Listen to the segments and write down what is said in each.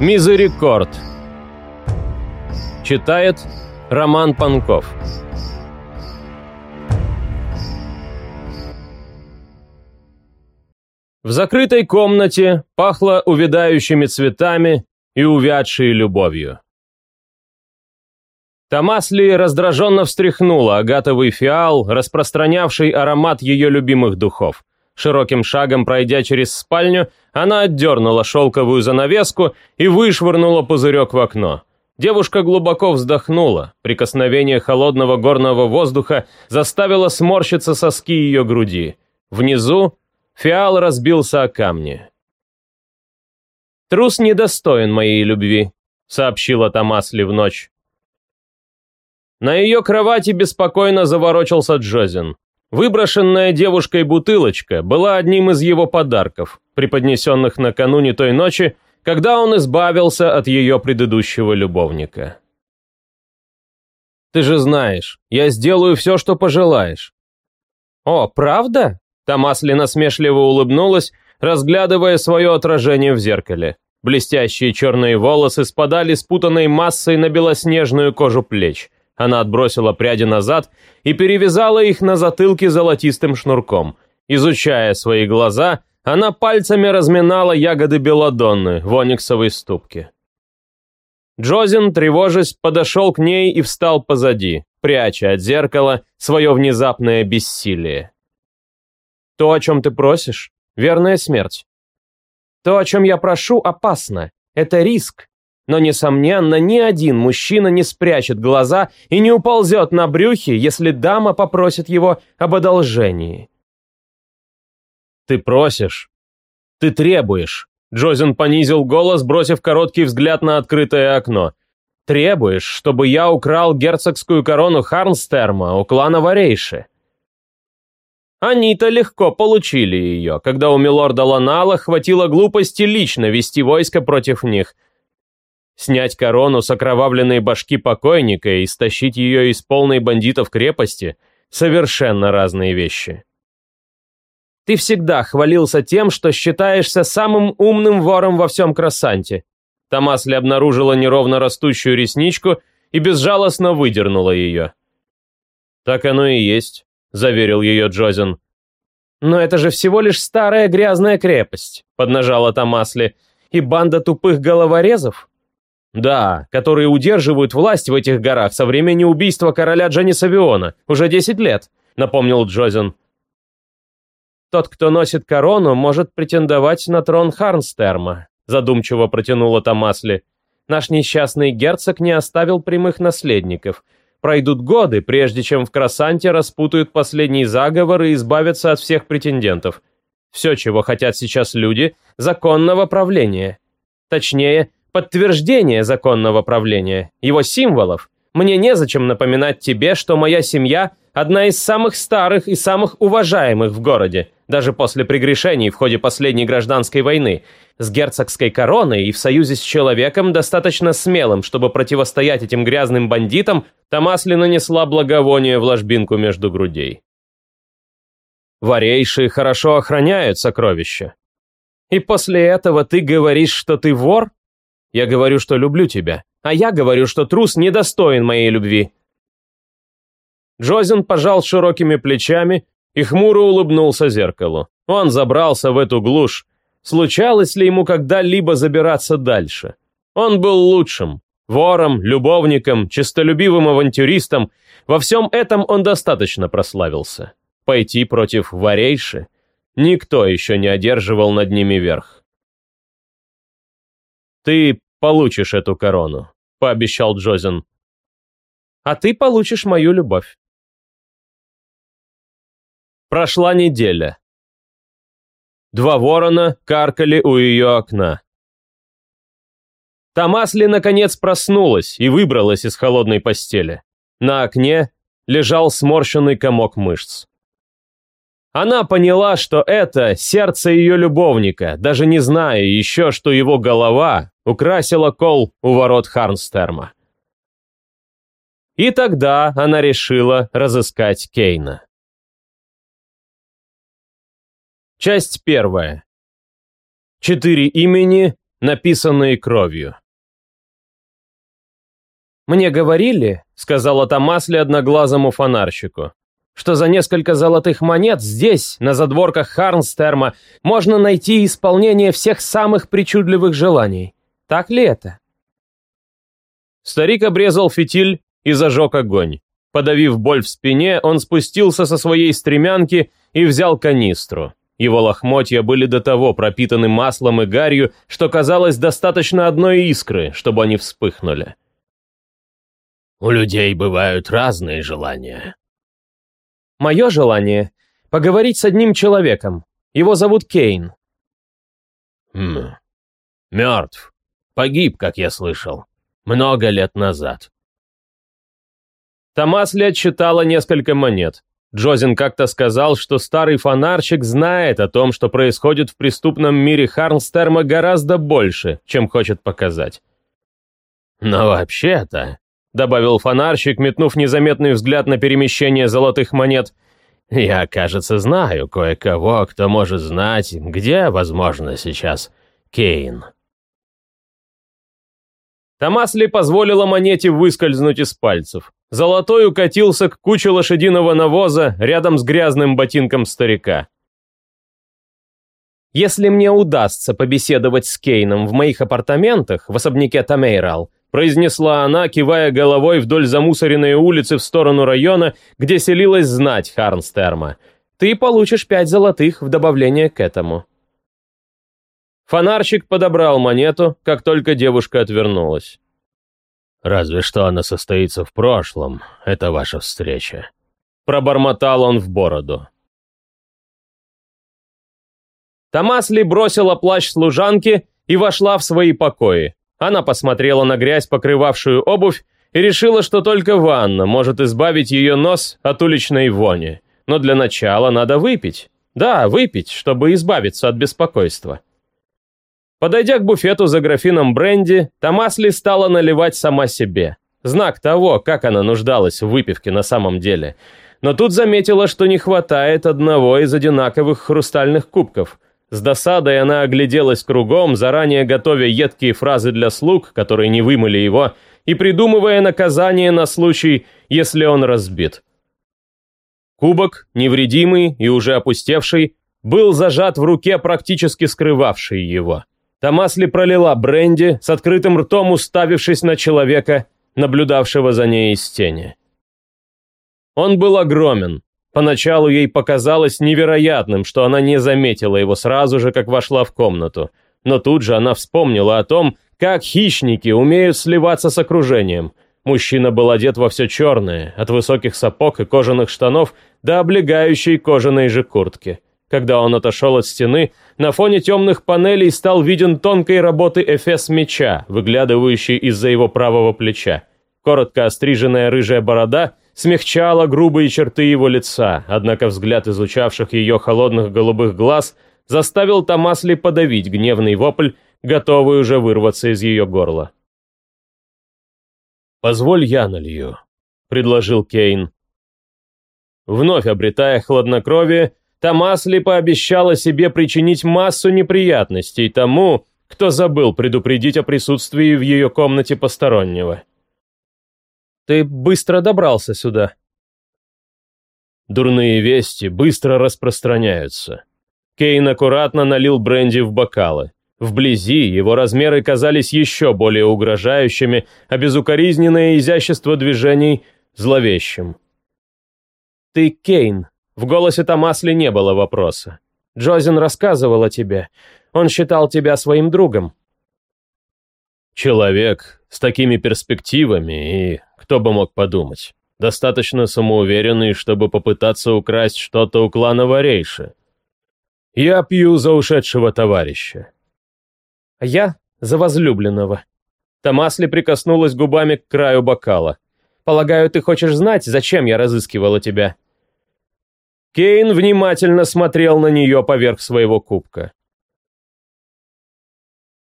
Мизерикорд. Читает Роман Панков. В закрытой комнате пахло увядающими цветами и увядшей любовью. Тамасли раздраженно встряхнула агатовый фиал, распространявший аромат ее любимых духов. Широким шагом пройдя через спальню, она отдернула шелковую занавеску и вышвырнула пузырек в окно. Девушка глубоко вздохнула. Прикосновение холодного горного воздуха заставило сморщиться соски ее груди. Внизу фиал разбился о камни. «Трус недостоин моей любви», — сообщила Томасли в ночь. На ее кровати беспокойно заворочился Джозин. Выброшенная девушкой бутылочка была одним из его подарков, преподнесенных накануне той ночи, когда он избавился от ее предыдущего любовника. «Ты же знаешь, я сделаю все, что пожелаешь». «О, правда?» Томасли насмешливо улыбнулась, разглядывая свое отражение в зеркале. Блестящие черные волосы спадали спутанной массой на белоснежную кожу плеч – она отбросила пряди назад и перевязала их на затылке золотистым шнурком. Изучая свои глаза, она пальцами разминала ягоды белодонны в ониксовой ступке. Джозин, тревожась, подошел к ней и встал позади, пряча от зеркала свое внезапное бессилие. «То, о чем ты просишь, верная смерть. То, о чем я прошу, опасно. Это риск, но, несомненно, ни один мужчина не спрячет глаза и не уползет на брюхе, если дама попросит его об одолжении. «Ты просишь. Ты требуешь». Джозен понизил голос, бросив короткий взгляд на открытое окно. «Требуешь, чтобы я украл герцогскую корону Харнстерма у клана Варейши?» Они-то легко получили ее, когда у милорда Ланала хватило глупости лично вести войско против них – снять корону с окровавленной башки покойника и стащить ее из полной бандитов крепости – совершенно разные вещи. Ты всегда хвалился тем, что считаешься самым умным вором во всем Красанте. Томасли обнаружила неровно растущую ресничку и безжалостно выдернула ее. «Так оно и есть», – заверил ее Джозен. «Но это же всего лишь старая грязная крепость», – поднажала Томасли, – «и банда тупых головорезов?» Да, которые удерживают власть в этих горах со времени убийства короля Джаниса Виона. Уже 10 лет, напомнил Джозин. Тот, кто носит корону, может претендовать на трон Харнстерма, задумчиво протянула Томасли. Наш несчастный герцог не оставил прямых наследников. Пройдут годы, прежде чем в Красанте распутают последний заговор и избавятся от всех претендентов. Все, чего хотят сейчас люди – законного правления. Точнее, подтверждение законного правления, его символов. Мне незачем напоминать тебе, что моя семья – одна из самых старых и самых уважаемых в городе, даже после прегрешений в ходе последней гражданской войны, с герцогской короной и в союзе с человеком, достаточно смелым, чтобы противостоять этим грязным бандитам, Томасли нанесла благовоние в ложбинку между грудей. Варейшие хорошо охраняют сокровища. И после этого ты говоришь, что ты вор? Я говорю, что люблю тебя, а я говорю, что трус недостоин моей любви». Джозин пожал широкими плечами и хмуро улыбнулся зеркалу. Он забрался в эту глушь. Случалось ли ему когда-либо забираться дальше? Он был лучшим. Вором, любовником, честолюбивым авантюристом. Во всем этом он достаточно прославился. Пойти против Варейши? Никто еще не одерживал над ними верх. «Ты получишь эту корону», — пообещал Джозин. «А ты получишь мою любовь». Прошла неделя. Два ворона каркали у ее окна. Томасли наконец проснулась и выбралась из холодной постели. На окне лежал сморщенный комок мышц. Она поняла, что это сердце ее любовника, даже не зная еще, что его голова украсила кол у ворот Харнстерма. И тогда она решила разыскать Кейна. Часть первая. Четыре имени, написанные кровью. «Мне говорили», — сказала Томасли одноглазому фонарщику, что за несколько золотых монет здесь, на задворках Харнстерма, можно найти исполнение всех самых причудливых желаний. Так ли это? Старик обрезал фитиль и зажег огонь. Подавив боль в спине, он спустился со своей стремянки и взял канистру. Его лохмотья были до того пропитаны маслом и гарью, что казалось достаточно одной искры, чтобы они вспыхнули. «У людей бывают разные желания», Мое желание — поговорить с одним человеком. Его зовут Кейн». «Хм. Мертв. Погиб, как я слышал. Много лет назад». Томасли отчитала несколько монет. Джозин как-то сказал, что старый фонарщик знает о том, что происходит в преступном мире Харнстерма гораздо больше, чем хочет показать. «Но вообще-то», — добавил фонарщик, метнув незаметный взгляд на перемещение золотых монет. «Я, кажется, знаю кое-кого, кто может знать, где, возможно, сейчас Кейн». Томасли позволила монете выскользнуть из пальцев. Золотой укатился к куче лошадиного навоза рядом с грязным ботинком старика. «Если мне удастся побеседовать с Кейном в моих апартаментах в особняке Томейрал, произнесла она, кивая головой вдоль замусоренной улицы в сторону района, где селилась знать Харнстерма. «Ты получишь пять золотых в добавление к этому». Фонарщик подобрал монету, как только девушка отвернулась. «Разве что она состоится в прошлом, это ваша встреча», — пробормотал он в бороду. Томасли бросила плащ служанки и вошла в свои покои. Она посмотрела на грязь, покрывавшую обувь, и решила, что только ванна может избавить ее нос от уличной вони. Но для начала надо выпить. Да, выпить, чтобы избавиться от беспокойства. Подойдя к буфету за графином бренди, Томасли стала наливать сама себе. Знак того, как она нуждалась в выпивке на самом деле. Но тут заметила, что не хватает одного из одинаковых хрустальных кубков – с досадой она огляделась кругом, заранее готовя едкие фразы для слуг, которые не вымыли его, и придумывая наказание на случай, если он разбит. Кубок, невредимый и уже опустевший, был зажат в руке, практически скрывавшей его. Томасли пролила бренди, с открытым ртом уставившись на человека, наблюдавшего за ней из тени. Он был огромен, Поначалу ей показалось невероятным, что она не заметила его сразу же, как вошла в комнату. Но тут же она вспомнила о том, как хищники умеют сливаться с окружением. Мужчина был одет во все черное, от высоких сапог и кожаных штанов до облегающей кожаной же куртки. Когда он отошел от стены, на фоне темных панелей стал виден тонкой работы эфес меча, выглядывающий из-за его правого плеча. Коротко остриженная рыжая борода – смягчала грубые черты его лица, однако взгляд изучавших ее холодных голубых глаз заставил Томасли подавить гневный вопль, готовый уже вырваться из ее горла. «Позволь я налью», — предложил Кейн. Вновь обретая хладнокровие, Томасли пообещала себе причинить массу неприятностей тому, кто забыл предупредить о присутствии в ее комнате постороннего. Ты быстро добрался сюда. Дурные вести быстро распространяются. Кейн аккуратно налил бренди в бокалы. Вблизи его размеры казались еще более угрожающими, а безукоризненное изящество движений – зловещим. «Ты Кейн», в голосе Томасли не было вопроса. Джозин рассказывал о тебе. Он считал тебя своим другом. Человек с такими перспективами и кто бы мог подумать. Достаточно самоуверенный, чтобы попытаться украсть что-то у клана Варейши. Я пью за ушедшего товарища. А я за возлюбленного. Томасли прикоснулась губами к краю бокала. Полагаю, ты хочешь знать, зачем я разыскивала тебя?» Кейн внимательно смотрел на нее поверх своего кубка.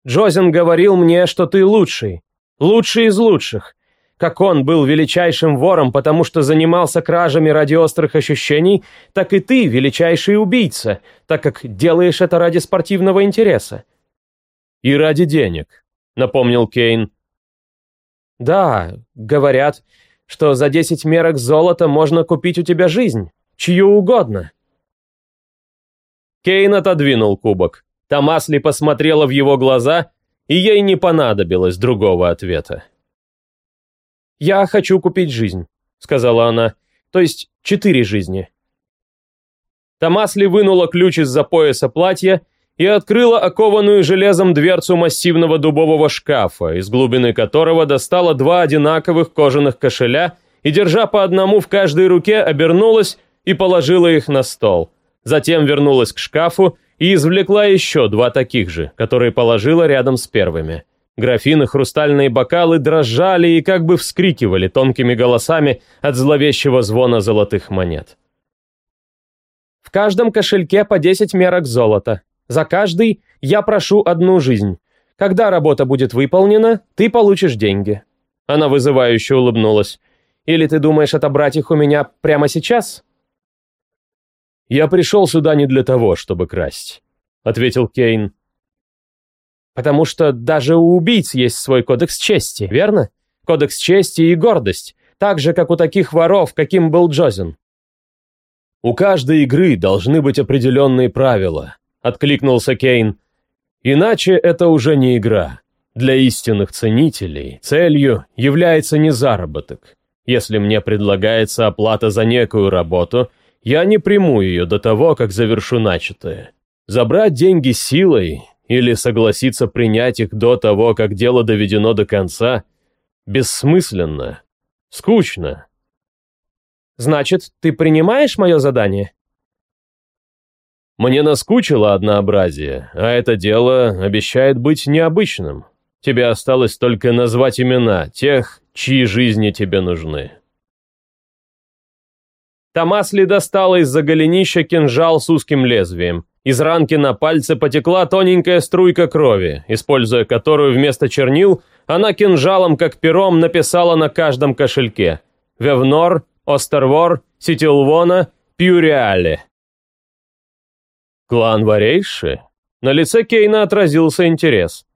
«Джозен говорил мне, что ты лучший, лучший из лучших как он был величайшим вором, потому что занимался кражами ради острых ощущений, так и ты величайший убийца, так как делаешь это ради спортивного интереса». «И ради денег», — напомнил Кейн. «Да, говорят, что за десять мерок золота можно купить у тебя жизнь, чью угодно». Кейн отодвинул кубок. Тамасли посмотрела в его глаза, и ей не понадобилось другого ответа. «Я хочу купить жизнь», — сказала она. «То есть четыре жизни». Томасли вынула ключ из-за пояса платья и открыла окованную железом дверцу массивного дубового шкафа, из глубины которого достала два одинаковых кожаных кошеля и, держа по одному в каждой руке, обернулась и положила их на стол. Затем вернулась к шкафу и извлекла еще два таких же, которые положила рядом с первыми. Графины, хрустальные бокалы дрожали и как бы вскрикивали тонкими голосами от зловещего звона золотых монет. «В каждом кошельке по 10 мерок золота. За каждый я прошу одну жизнь. Когда работа будет выполнена, ты получишь деньги». Она вызывающе улыбнулась. «Или ты думаешь отобрать их у меня прямо сейчас?» «Я пришел сюда не для того, чтобы красть», — ответил Кейн. Потому что даже у убийц есть свой кодекс чести, верно? Кодекс чести и гордость, так же, как у таких воров, каким был Джозин. «У каждой игры должны быть определенные правила», — откликнулся Кейн. «Иначе это уже не игра. Для истинных ценителей целью является не заработок. Если мне предлагается оплата за некую работу, я не приму ее до того, как завершу начатое. Забрать деньги силой или согласиться принять их до того, как дело доведено до конца, бессмысленно, скучно. «Значит, ты принимаешь мое задание?» «Мне наскучило однообразие, а это дело обещает быть необычным. Тебе осталось только назвать имена тех, чьи жизни тебе нужны». Томасли достала из-за голенища кинжал с узким лезвием. Из ранки на пальце потекла тоненькая струйка крови, используя которую вместо чернил она кинжалом, как пером, написала на каждом кошельке «Вевнор», «Остервор», «Ситилвона», «Пьюриале». «Клан Варейши?» На лице Кейна отразился интерес.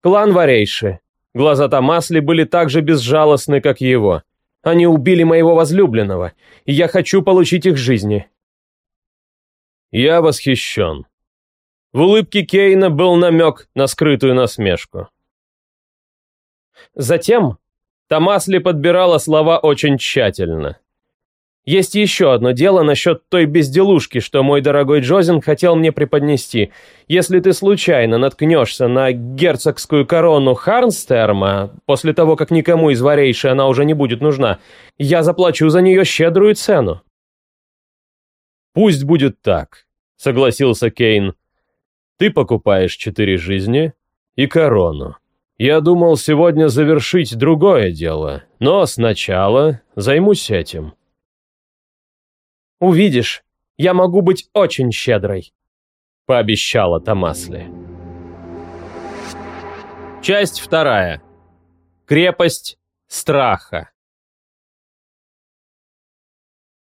«Клан Варейши». Глаза Томасли были так же безжалостны, как его. «Они убили моего возлюбленного, и я хочу получить их жизни. Я восхищен». В улыбке Кейна был намек на скрытую насмешку. Затем Томасли подбирала слова очень тщательно. «Есть еще одно дело насчет той безделушки, что мой дорогой Джозин хотел мне преподнести. Если ты случайно наткнешься на герцогскую корону Харнстерма, после того, как никому из варейши она уже не будет нужна, я заплачу за нее щедрую цену». «Пусть будет так», — согласился Кейн. «Ты покупаешь четыре жизни и корону. Я думал сегодня завершить другое дело, но сначала займусь этим». «Увидишь, я могу быть очень щедрой», — пообещала Томасли. Часть вторая. Крепость страха.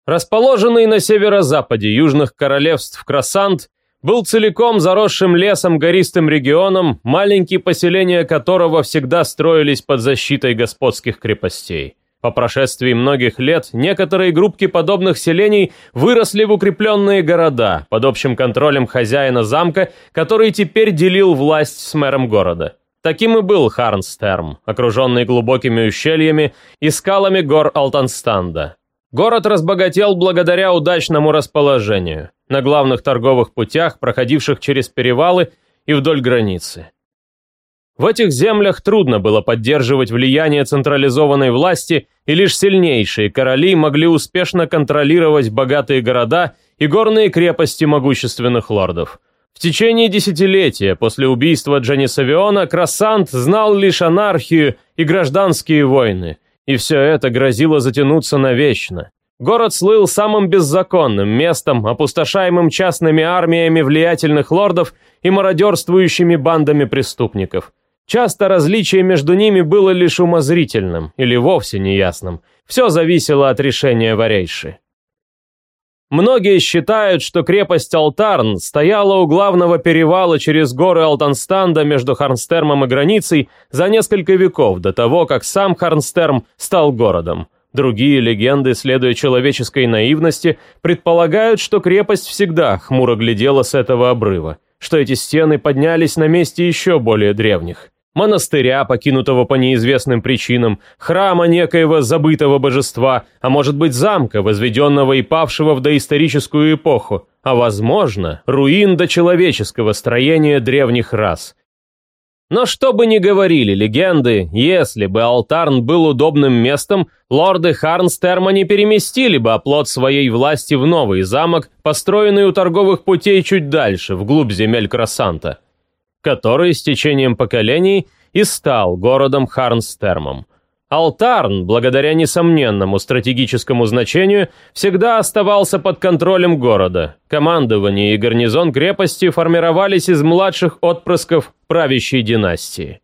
Расположенный на северо-западе южных королевств Красант был целиком заросшим лесом гористым регионом, маленькие поселения которого всегда строились под защитой господских крепостей. По прошествии многих лет некоторые группки подобных селений выросли в укрепленные города под общим контролем хозяина замка, который теперь делил власть с мэром города. Таким и был Харнстерм, окруженный глубокими ущельями и скалами гор Алтанстанда. Город разбогател благодаря удачному расположению на главных торговых путях, проходивших через перевалы и вдоль границы. В этих землях трудно было поддерживать влияние централизованной власти, и лишь сильнейшие короли могли успешно контролировать богатые города и горные крепости могущественных лордов. В течение десятилетия после убийства Дженни Савиона Красант знал лишь анархию и гражданские войны – и все это грозило затянуться навечно. Город слыл самым беззаконным местом, опустошаемым частными армиями влиятельных лордов и мародерствующими бандами преступников. Часто различие между ними было лишь умозрительным или вовсе неясным. Все зависело от решения варейши. Многие считают, что крепость Алтарн стояла у главного перевала через горы Алтанстанда между Харнстермом и границей за несколько веков до того, как сам Харнстерм стал городом. Другие легенды, следуя человеческой наивности, предполагают, что крепость всегда хмуро глядела с этого обрыва, что эти стены поднялись на месте еще более древних монастыря, покинутого по неизвестным причинам, храма некоего забытого божества, а может быть замка, возведенного и павшего в доисторическую эпоху, а возможно, руин до человеческого строения древних рас. Но что бы ни говорили легенды, если бы Алтарн был удобным местом, лорды Харнстерма не переместили бы оплот своей власти в новый замок, построенный у торговых путей чуть дальше, вглубь земель Красанта который с течением поколений и стал городом Харнстермом. Алтарн, благодаря несомненному стратегическому значению, всегда оставался под контролем города. Командование и гарнизон крепости формировались из младших отпрысков правящей династии.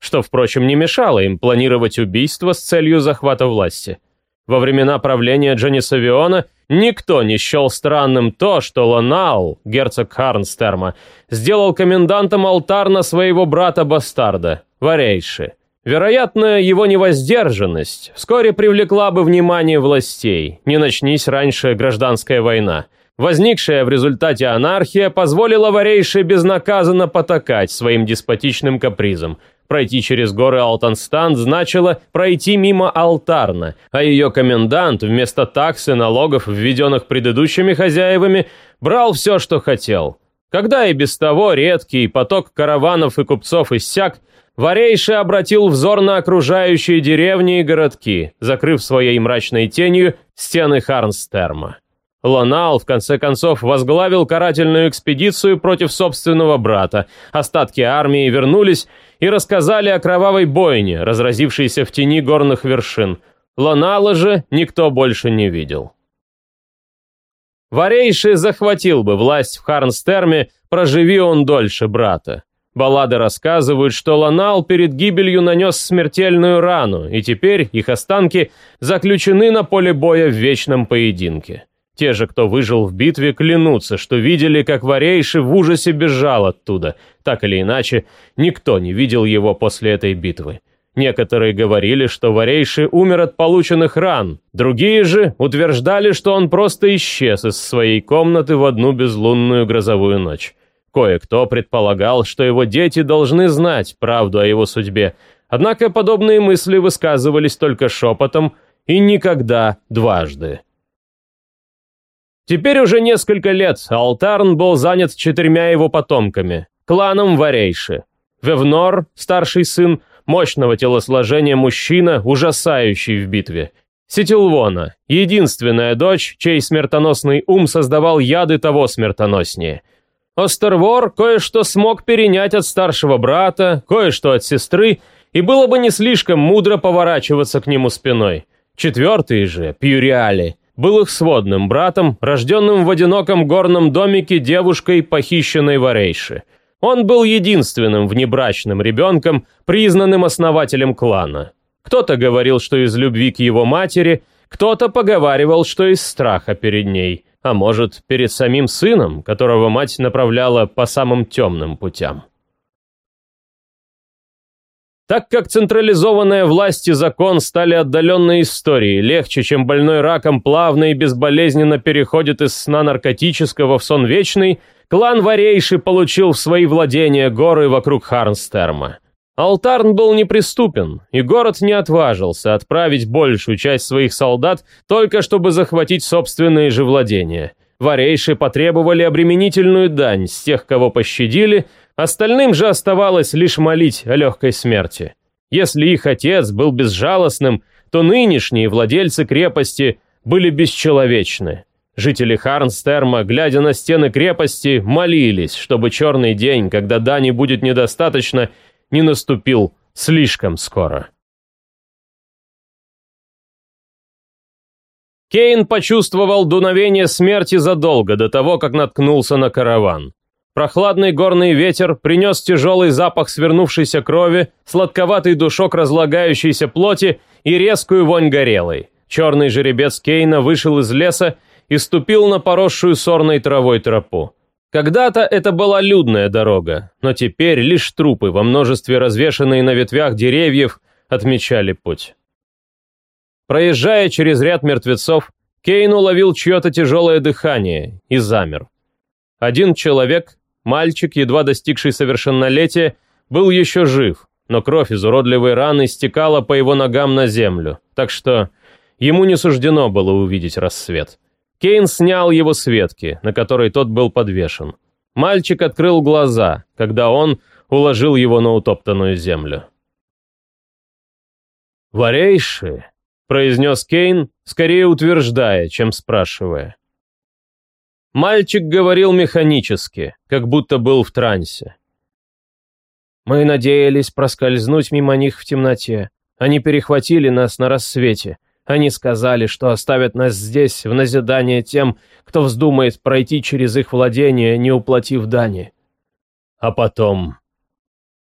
Что, впрочем, не мешало им планировать убийство с целью захвата власти – во времена правления Дженниса Виона никто не счел странным то, что Ланау, герцог Харнстерма, сделал комендантом алтарна своего брата-бастарда, Варейши. Вероятно, его невоздержанность вскоре привлекла бы внимание властей, не начнись раньше гражданская война. Возникшая в результате анархия позволила Варейше безнаказанно потакать своим деспотичным капризам. – Пройти через горы Алтанстан значило пройти мимо Алтарна, а ее комендант вместо таксы налогов, введенных предыдущими хозяевами, брал все, что хотел. Когда и без того редкий поток караванов и купцов иссяк, Варейша обратил взор на окружающие деревни и городки, закрыв своей мрачной тенью стены Харнстерма. Лонал, в конце концов, возглавил карательную экспедицию против собственного брата. Остатки армии вернулись, и рассказали о кровавой бойне, разразившейся в тени горных вершин. Лонала же никто больше не видел. Варейши захватил бы власть в Харнстерме, проживи он дольше брата. Баллады рассказывают, что Ланал перед гибелью нанес смертельную рану, и теперь их останки заключены на поле боя в вечном поединке. Те же, кто выжил в битве, клянутся, что видели, как Варейши в ужасе бежал оттуда. Так или иначе, никто не видел его после этой битвы. Некоторые говорили, что Варейши умер от полученных ран, другие же утверждали, что он просто исчез из своей комнаты в одну безлунную грозовую ночь. Кое-кто предполагал, что его дети должны знать правду о его судьбе, однако подобные мысли высказывались только шепотом и никогда дважды. Теперь уже несколько лет Алтарн был занят четырьмя его потомками, кланом Варейши. Вевнор, старший сын, мощного телосложения мужчина, ужасающий в битве. Сетилвона, единственная дочь, чей смертоносный ум создавал яды того смертоноснее. Остервор кое-что смог перенять от старшего брата, кое-что от сестры, и было бы не слишком мудро поворачиваться к нему спиной. Четвертый же, Пьюриали – был их сводным братом, рожденным в одиноком горном домике девушкой, похищенной Варейши. Он был единственным внебрачным ребенком, признанным основателем клана. Кто-то говорил, что из любви к его матери, кто-то поговаривал, что из страха перед ней, а может, перед самим сыном, которого мать направляла по самым темным путям. Так как централизованная власть и закон стали отдаленной историей, легче, чем больной раком плавно и безболезненно переходит из сна наркотического в сон вечный, клан Варейши получил в свои владения горы вокруг Харнстерма. Алтарн был неприступен, и город не отважился отправить большую часть своих солдат только чтобы захватить собственные же владения. Варейши потребовали обременительную дань с тех, кого пощадили, Остальным же оставалось лишь молить о легкой смерти. Если их отец был безжалостным, то нынешние владельцы крепости были бесчеловечны. Жители Харнстерма, глядя на стены крепости, молились, чтобы черный день, когда дани будет недостаточно, не наступил слишком скоро. Кейн почувствовал дуновение смерти задолго до того, как наткнулся на караван. Прохладный горный ветер принес тяжелый запах свернувшейся крови, сладковатый душок разлагающейся плоти и резкую вонь горелой. Черный жеребец Кейна вышел из леса и ступил на поросшую сорной травой тропу. Когда-то это была людная дорога, но теперь лишь трупы, во множестве развешанные на ветвях деревьев, отмечали путь. Проезжая через ряд мертвецов, Кейн уловил чье-то тяжелое дыхание и замер. Один человек, Мальчик, едва достигший совершеннолетия, был еще жив, но кровь из уродливой раны стекала по его ногам на землю, так что ему не суждено было увидеть рассвет. Кейн снял его с ветки, на которой тот был подвешен. Мальчик открыл глаза, когда он уложил его на утоптанную землю. «Варейши», — произнес Кейн, скорее утверждая, чем спрашивая. Мальчик говорил механически, как будто был в трансе. Мы надеялись проскользнуть мимо них в темноте. Они перехватили нас на рассвете. Они сказали, что оставят нас здесь в назидание тем, кто вздумает пройти через их владение, не уплатив дани. А потом...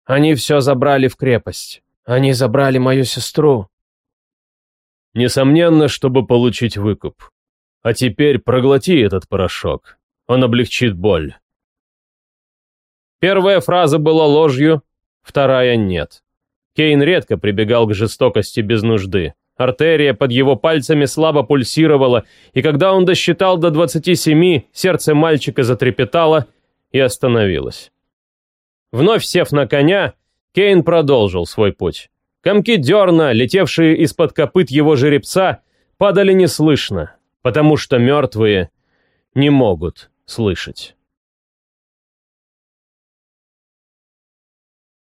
Они все забрали в крепость. Они забрали мою сестру. Несомненно, чтобы получить выкуп. А теперь проглоти этот порошок. Он облегчит боль. Первая фраза была ложью, вторая — нет. Кейн редко прибегал к жестокости без нужды. Артерия под его пальцами слабо пульсировала, и когда он досчитал до 27, сердце мальчика затрепетало и остановилось. Вновь сев на коня, Кейн продолжил свой путь. Комки дерна, летевшие из-под копыт его жеребца, падали неслышно, потому что мертвые не могут слышать.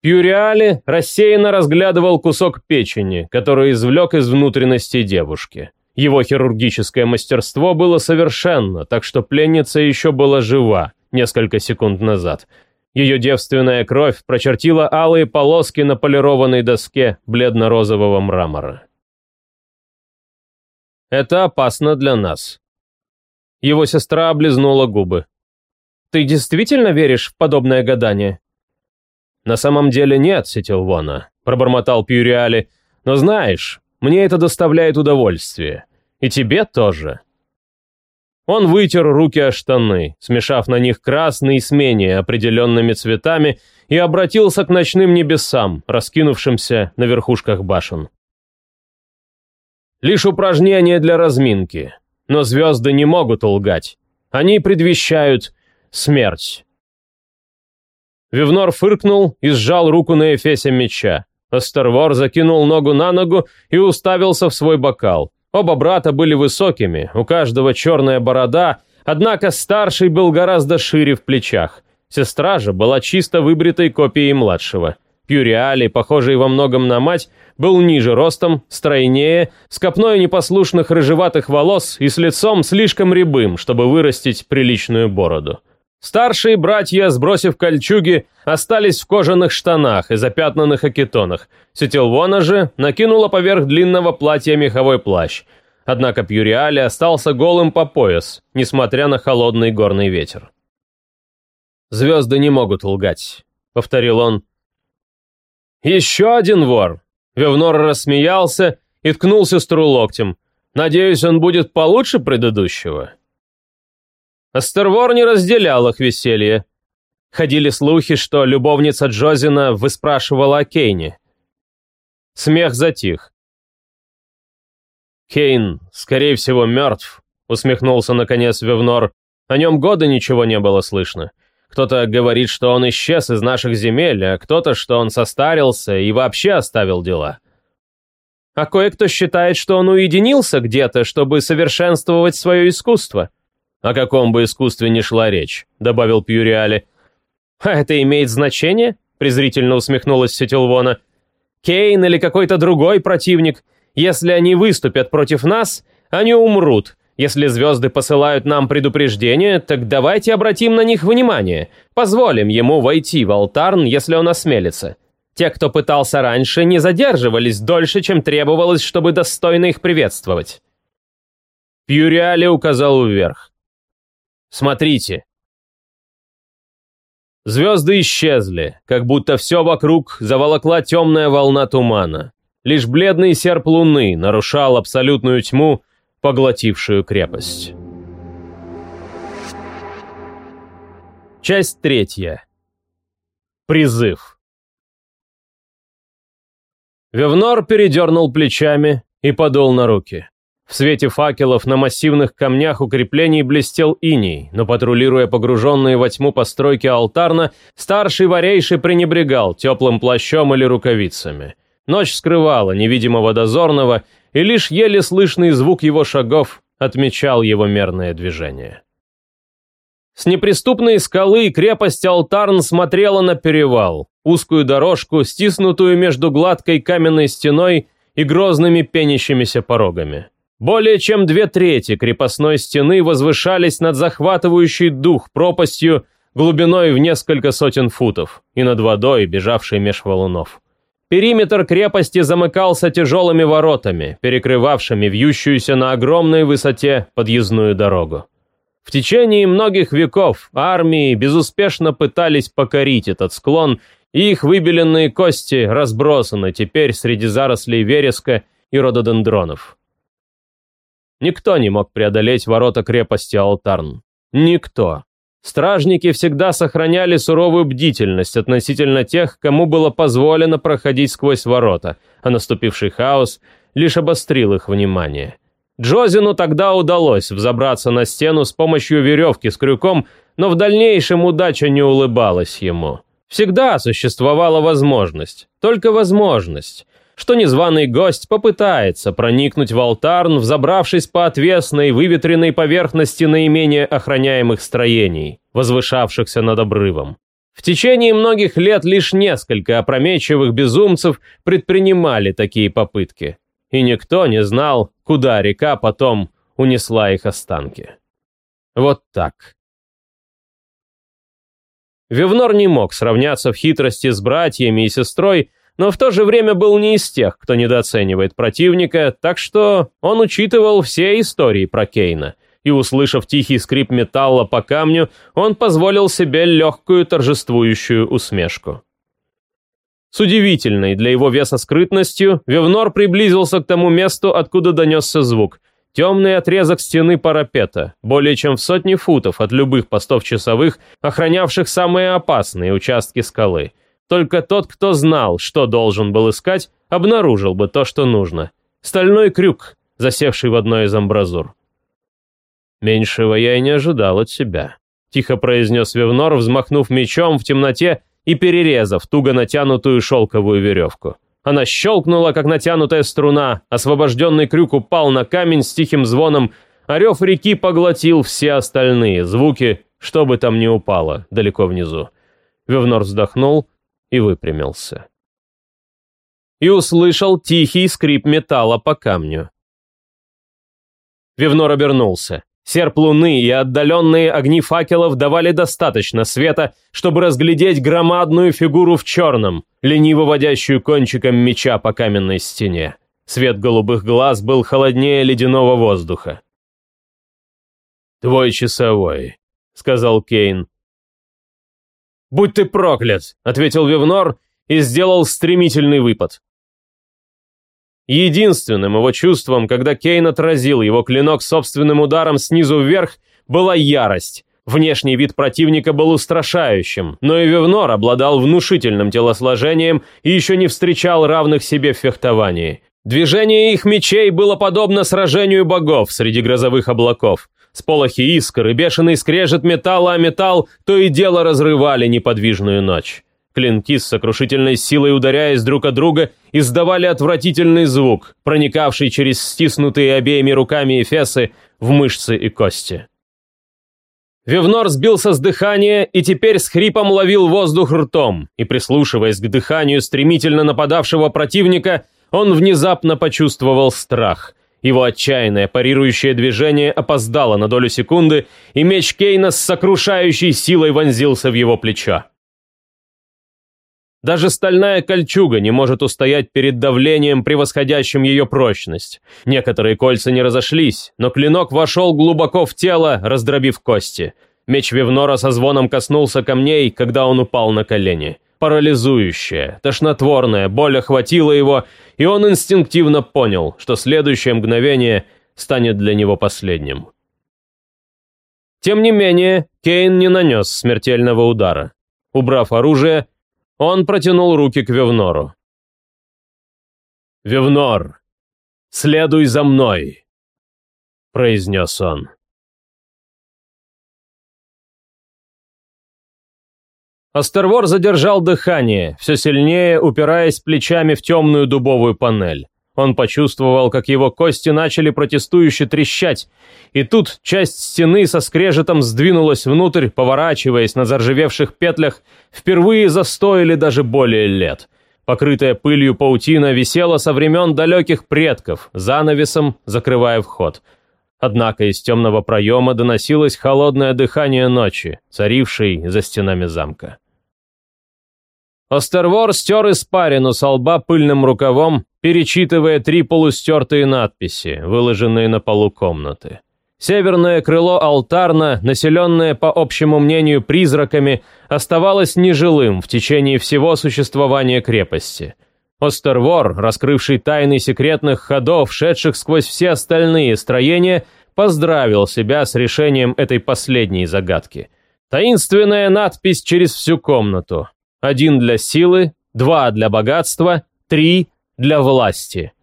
Пьюриале рассеянно разглядывал кусок печени, который извлек из внутренности девушки. Его хирургическое мастерство было совершенно, так что пленница еще была жива несколько секунд назад. Ее девственная кровь прочертила алые полоски на полированной доске бледно-розового мрамора. Это опасно для нас». Его сестра облизнула губы. «Ты действительно веришь в подобное гадание?» «На самом деле нет, Сетилвона», — пробормотал Пьюриали. «Но знаешь, мне это доставляет удовольствие. И тебе тоже». Он вытер руки о штаны, смешав на них красный с менее определенными цветами, и обратился к ночным небесам, раскинувшимся на верхушках башен. Лишь упражнение для разминки. Но звезды не могут лгать. Они предвещают смерть. Вивнор фыркнул и сжал руку на эфесе меча. Астервор закинул ногу на ногу и уставился в свой бокал. Оба брата были высокими, у каждого черная борода, однако старший был гораздо шире в плечах. Сестра же была чисто выбритой копией младшего. Юрий похожий во многом на мать, был ниже ростом, стройнее, с копной непослушных рыжеватых волос и с лицом слишком рябым, чтобы вырастить приличную бороду. Старшие братья, сбросив кольчуги, остались в кожаных штанах и запятнанных акетонах. Сетилвона же накинула поверх длинного платья меховой плащ. Однако Пьюриали остался голым по пояс, несмотря на холодный горный ветер. «Звезды не могут лгать», — повторил он, «Еще один вор!» Вивнор рассмеялся и ткнул сестру локтем. «Надеюсь, он будет получше предыдущего?» Астервор не разделял их веселье. Ходили слухи, что любовница Джозина выспрашивала о Кейне. Смех затих. «Кейн, скорее всего, мертв», — усмехнулся наконец Вивнор. «О нем года ничего не было слышно. Кто-то говорит, что он исчез из наших земель, а кто-то, что он состарился и вообще оставил дела. А кое-кто считает, что он уединился где-то, чтобы совершенствовать свое искусство. О каком бы искусстве ни шла речь, добавил Пьюриали. А это имеет значение? презрительно усмехнулась Сетилвона. Кейн или какой-то другой противник, если они выступят против нас, они умрут, если звезды посылают нам предупреждение, так давайте обратим на них внимание. Позволим ему войти в алтарн, если он осмелится. Те, кто пытался раньше, не задерживались дольше, чем требовалось, чтобы достойно их приветствовать. Пьюриале указал вверх. «Смотрите». Звезды исчезли, как будто все вокруг заволокла темная волна тумана. Лишь бледный серп луны нарушал абсолютную тьму, поглотившую крепость. Часть третья. Призыв. Вивнор передернул плечами и подул на руки. В свете факелов на массивных камнях укреплений блестел иней, но патрулируя погруженные во тьму постройки алтарна, старший варейший пренебрегал теплым плащом или рукавицами. Ночь скрывала невидимого дозорного, и лишь еле слышный звук его шагов отмечал его мерное движение. С неприступной скалы крепость Алтарн смотрела на перевал, узкую дорожку, стиснутую между гладкой каменной стеной и грозными пенящимися порогами. Более чем две трети крепостной стены возвышались над захватывающей дух пропастью глубиной в несколько сотен футов и над водой, бежавшей меж валунов. Периметр крепости замыкался тяжелыми воротами, перекрывавшими вьющуюся на огромной высоте подъездную дорогу. В течение многих веков армии безуспешно пытались покорить этот склон, и их выбеленные кости разбросаны теперь среди зарослей вереска и рододендронов. Никто не мог преодолеть ворота крепости Алтарн. Никто. Стражники всегда сохраняли суровую бдительность относительно тех, кому было позволено проходить сквозь ворота, а наступивший хаос лишь обострил их внимание. Джозину тогда удалось взобраться на стену с помощью веревки с крюком, но в дальнейшем удача не улыбалась ему. Всегда существовала возможность, только возможность, что незваный гость попытается проникнуть в алтарн, взобравшись по отвесной, выветренной поверхности наименее охраняемых строений, возвышавшихся над обрывом. В течение многих лет лишь несколько опрометчивых безумцев предпринимали такие попытки, и никто не знал, куда река потом унесла их останки. Вот так. Вивнор не мог сравняться в хитрости с братьями и сестрой, но в то же время был не из тех, кто недооценивает противника, так что он учитывал все истории про Кейна. И услышав тихий скрип металла по камню, он позволил себе легкую торжествующую усмешку. С удивительной для его веса скрытностью Вивнор приблизился к тому месту, откуда донесся звук. Темный отрезок стены парапета, более чем в сотни футов от любых постов часовых, охранявших самые опасные участки скалы – только тот, кто знал, что должен был искать, обнаружил бы то, что нужно. Стальной крюк, засевший в одной из амбразур. «Меньшего я и не ожидал от себя», — тихо произнес Вивнор, взмахнув мечом в темноте и перерезав туго натянутую шелковую веревку. Она щелкнула, как натянутая струна, освобожденный крюк упал на камень с тихим звоном, а реки поглотил все остальные звуки, что бы там ни упало, далеко внизу. Вивнор вздохнул, и выпрямился. И услышал тихий скрип металла по камню. Вивнор обернулся. Серп луны и отдаленные огни факелов давали достаточно света, чтобы разглядеть громадную фигуру в черном, лениво водящую кончиком меча по каменной стене. Свет голубых глаз был холоднее ледяного воздуха. «Твой часовой», — сказал Кейн. «Будь ты проклят!» — ответил Вивнор и сделал стремительный выпад. Единственным его чувством, когда Кейн отразил его клинок собственным ударом снизу вверх, была ярость. Внешний вид противника был устрашающим, но и Вивнор обладал внушительным телосложением и еще не встречал равных себе в фехтовании. Движение их мечей было подобно сражению богов среди грозовых облаков. Сполохи искр и бешеный скрежет металла о металл то и дело разрывали неподвижную ночь. Клинки с сокрушительной силой ударяясь друг от друга, издавали отвратительный звук, проникавший через стиснутые обеими руками эфесы в мышцы и кости. Вивнор сбился с дыхания и теперь с хрипом ловил воздух ртом, и, прислушиваясь к дыханию стремительно нападавшего противника, он внезапно почувствовал страх – его отчаянное парирующее движение опоздало на долю секунды, и меч Кейна с сокрушающей силой вонзился в его плечо. Даже стальная кольчуга не может устоять перед давлением, превосходящим ее прочность. Некоторые кольца не разошлись, но клинок вошел глубоко в тело, раздробив кости. Меч Вивнора со звоном коснулся камней, когда он упал на колени парализующее, тошнотворное, боль охватила его, и он инстинктивно понял, что следующее мгновение станет для него последним. Тем не менее, Кейн не нанес смертельного удара. Убрав оружие, он протянул руки к Вивнору. Вивнор, следуй за мной!» – произнес он. Астервор задержал дыхание, все сильнее упираясь плечами в темную дубовую панель. Он почувствовал, как его кости начали протестующе трещать, и тут часть стены со скрежетом сдвинулась внутрь, поворачиваясь на заржавевших петлях, впервые за сто или даже более лет. Покрытая пылью паутина висела со времен далеких предков, занавесом закрывая вход – Однако из темного проема доносилось холодное дыхание ночи, царившей за стенами замка. Остервор стер испарину со лба пыльным рукавом, перечитывая три полустертые надписи, выложенные на полу комнаты. Северное крыло алтарно, населенное, по общему мнению, призраками, оставалось нежилым в течение всего существования крепости – Остервор, раскрывший тайны секретных ходов, шедших сквозь все остальные строения, поздравил себя с решением этой последней загадки. Таинственная надпись через всю комнату. Один для силы, два для богатства, три для власти.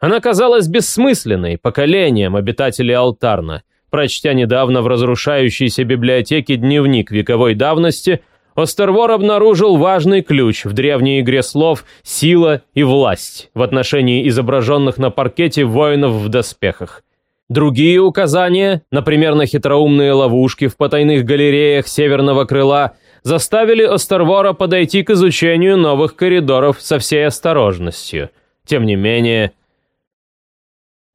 Она казалась бессмысленной поколением обитателей Алтарна. Прочтя недавно в разрушающейся библиотеке дневник вековой давности – Остервор обнаружил важный ключ в древней игре слов «сила» и «власть» в отношении изображенных на паркете воинов в доспехах. Другие указания, например, на хитроумные ловушки в потайных галереях северного крыла, заставили Остервора подойти к изучению новых коридоров со всей осторожностью. Тем не менее,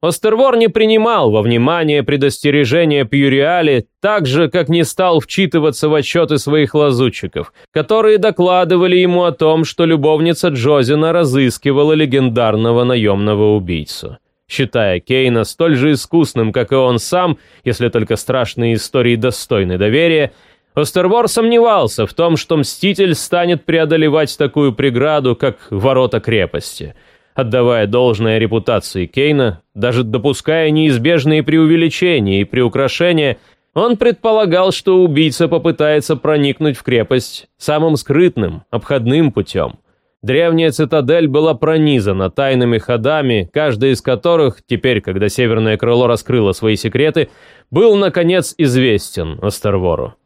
Остервор не принимал во внимание предостережения Пьюриали, так же, как не стал вчитываться в отчеты своих лазутчиков, которые докладывали ему о том, что любовница Джозина разыскивала легендарного наемного убийцу. Считая Кейна столь же искусным, как и он сам, если только страшные истории достойны доверия, Остервор сомневался в том, что Мститель станет преодолевать такую преграду, как ворота крепости – отдавая должное репутации Кейна, даже допуская неизбежные преувеличения и приукрашения, он предполагал, что убийца попытается проникнуть в крепость самым скрытным, обходным путем. Древняя цитадель была пронизана тайными ходами, каждый из которых, теперь, когда Северное Крыло раскрыло свои секреты, был, наконец, известен Астервору.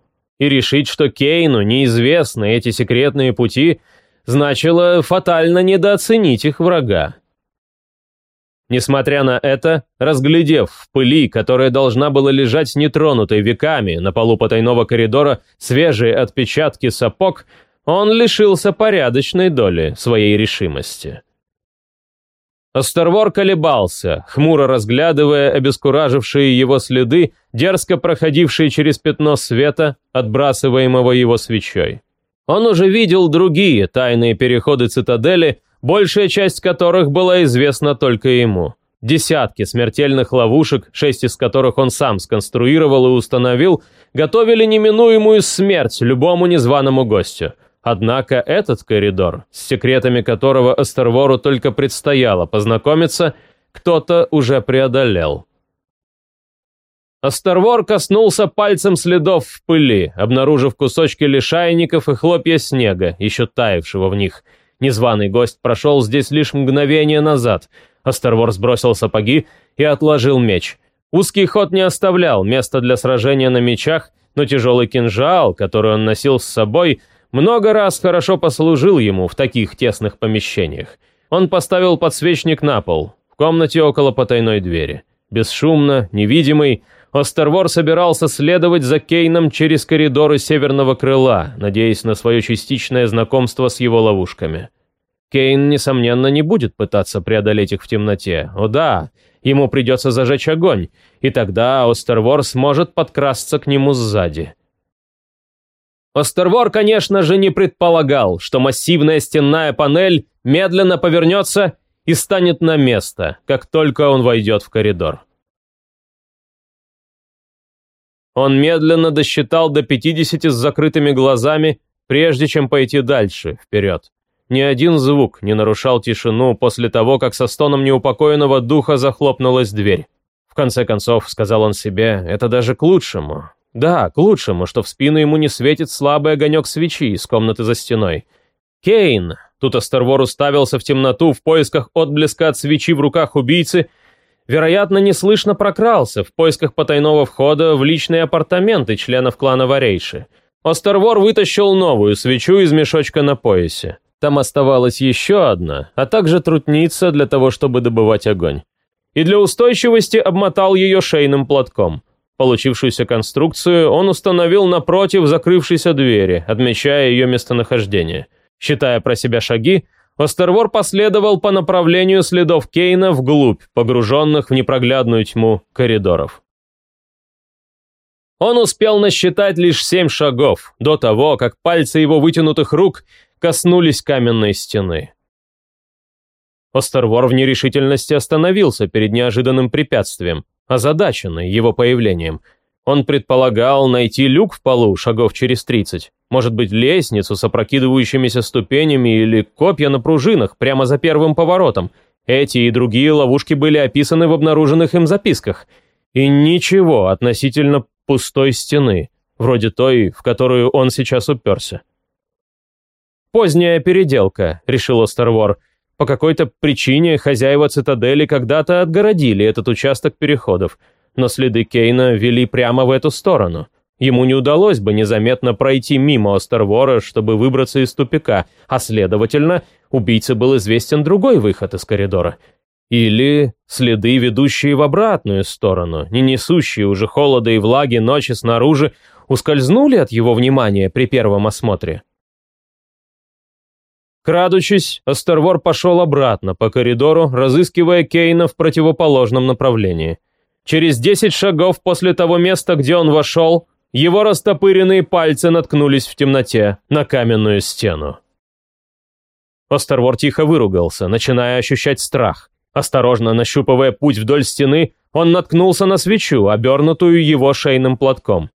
И решить, что Кейну неизвестны эти секретные пути – значило фатально недооценить их врага. Несмотря на это, разглядев в пыли, которая должна была лежать нетронутой веками на полу потайного коридора свежие отпечатки сапог, он лишился порядочной доли своей решимости. Остервор колебался, хмуро разглядывая обескуражившие его следы, дерзко проходившие через пятно света, отбрасываемого его свечой. Он уже видел другие тайные переходы цитадели, большая часть которых была известна только ему. Десятки смертельных ловушек, шесть из которых он сам сконструировал и установил, готовили неминуемую смерть любому незваному гостю. Однако этот коридор, с секретами которого Астервору только предстояло познакомиться, кто-то уже преодолел. Астервор коснулся пальцем следов в пыли, обнаружив кусочки лишайников и хлопья снега, еще таявшего в них. Незваный гость прошел здесь лишь мгновение назад. Астервор сбросил сапоги и отложил меч. Узкий ход не оставлял места для сражения на мечах, но тяжелый кинжал, который он носил с собой, много раз хорошо послужил ему в таких тесных помещениях. Он поставил подсвечник на пол, в комнате около потайной двери. Бесшумно, невидимый, Остервор собирался следовать за Кейном через коридоры северного крыла, надеясь на свое частичное знакомство с его ловушками. Кейн, несомненно, не будет пытаться преодолеть их в темноте. О да, ему придется зажечь огонь, и тогда Остервор сможет подкрасться к нему сзади. Остервор, конечно же, не предполагал, что массивная стенная панель медленно повернется и станет на место, как только он войдет в коридор. Он медленно досчитал до 50 с закрытыми глазами, прежде чем пойти дальше, вперед. Ни один звук не нарушал тишину после того, как со стоном неупокоенного духа захлопнулась дверь. В конце концов, сказал он себе, это даже к лучшему. Да, к лучшему, что в спину ему не светит слабый огонек свечи из комнаты за стеной. «Кейн!» Тут Астервор уставился в темноту в поисках отблеска от свечи в руках убийцы – вероятно, неслышно прокрался в поисках потайного входа в личные апартаменты членов клана Варейши. Остервор вытащил новую свечу из мешочка на поясе. Там оставалась еще одна, а также трутница для того, чтобы добывать огонь. И для устойчивости обмотал ее шейным платком. Получившуюся конструкцию он установил напротив закрывшейся двери, отмечая ее местонахождение. Считая про себя шаги, Пастервор последовал по направлению следов Кейна вглубь, погруженных в непроглядную тьму коридоров. Он успел насчитать лишь семь шагов до того, как пальцы его вытянутых рук коснулись каменной стены. Остервор в нерешительности остановился перед неожиданным препятствием, озадаченный его появлением. Он предполагал найти люк в полу шагов через тридцать, может быть, лестницу с опрокидывающимися ступенями или копья на пружинах прямо за первым поворотом. Эти и другие ловушки были описаны в обнаруженных им записках. И ничего относительно пустой стены, вроде той, в которую он сейчас уперся. «Поздняя переделка», — решил Остервор. «По какой-то причине хозяева цитадели когда-то отгородили этот участок переходов, но следы Кейна вели прямо в эту сторону». Ему не удалось бы незаметно пройти мимо Остервора, чтобы выбраться из тупика, а следовательно, убийце был известен другой выход из коридора. Или следы, ведущие в обратную сторону, не несущие уже холода и влаги ночи снаружи, ускользнули от его внимания при первом осмотре. Крадучись, Остервор пошел обратно по коридору, разыскивая Кейна в противоположном направлении. Через десять шагов после того места, где он вошел, его растопыренные пальцы наткнулись в темноте на каменную стену. Остервор тихо выругался, начиная ощущать страх. Осторожно нащупывая путь вдоль стены, он наткнулся на свечу, обернутую его шейным платком.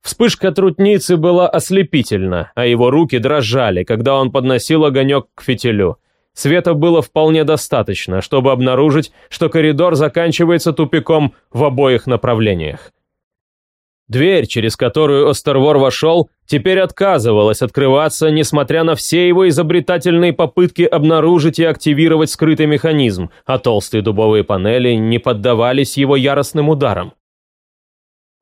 Вспышка трутницы была ослепительна, а его руки дрожали, когда он подносил огонек к фитилю. Света было вполне достаточно, чтобы обнаружить, что коридор заканчивается тупиком в обоих направлениях. Дверь, через которую Остервор вошел, теперь отказывалась открываться, несмотря на все его изобретательные попытки обнаружить и активировать скрытый механизм, а толстые дубовые панели не поддавались его яростным ударам.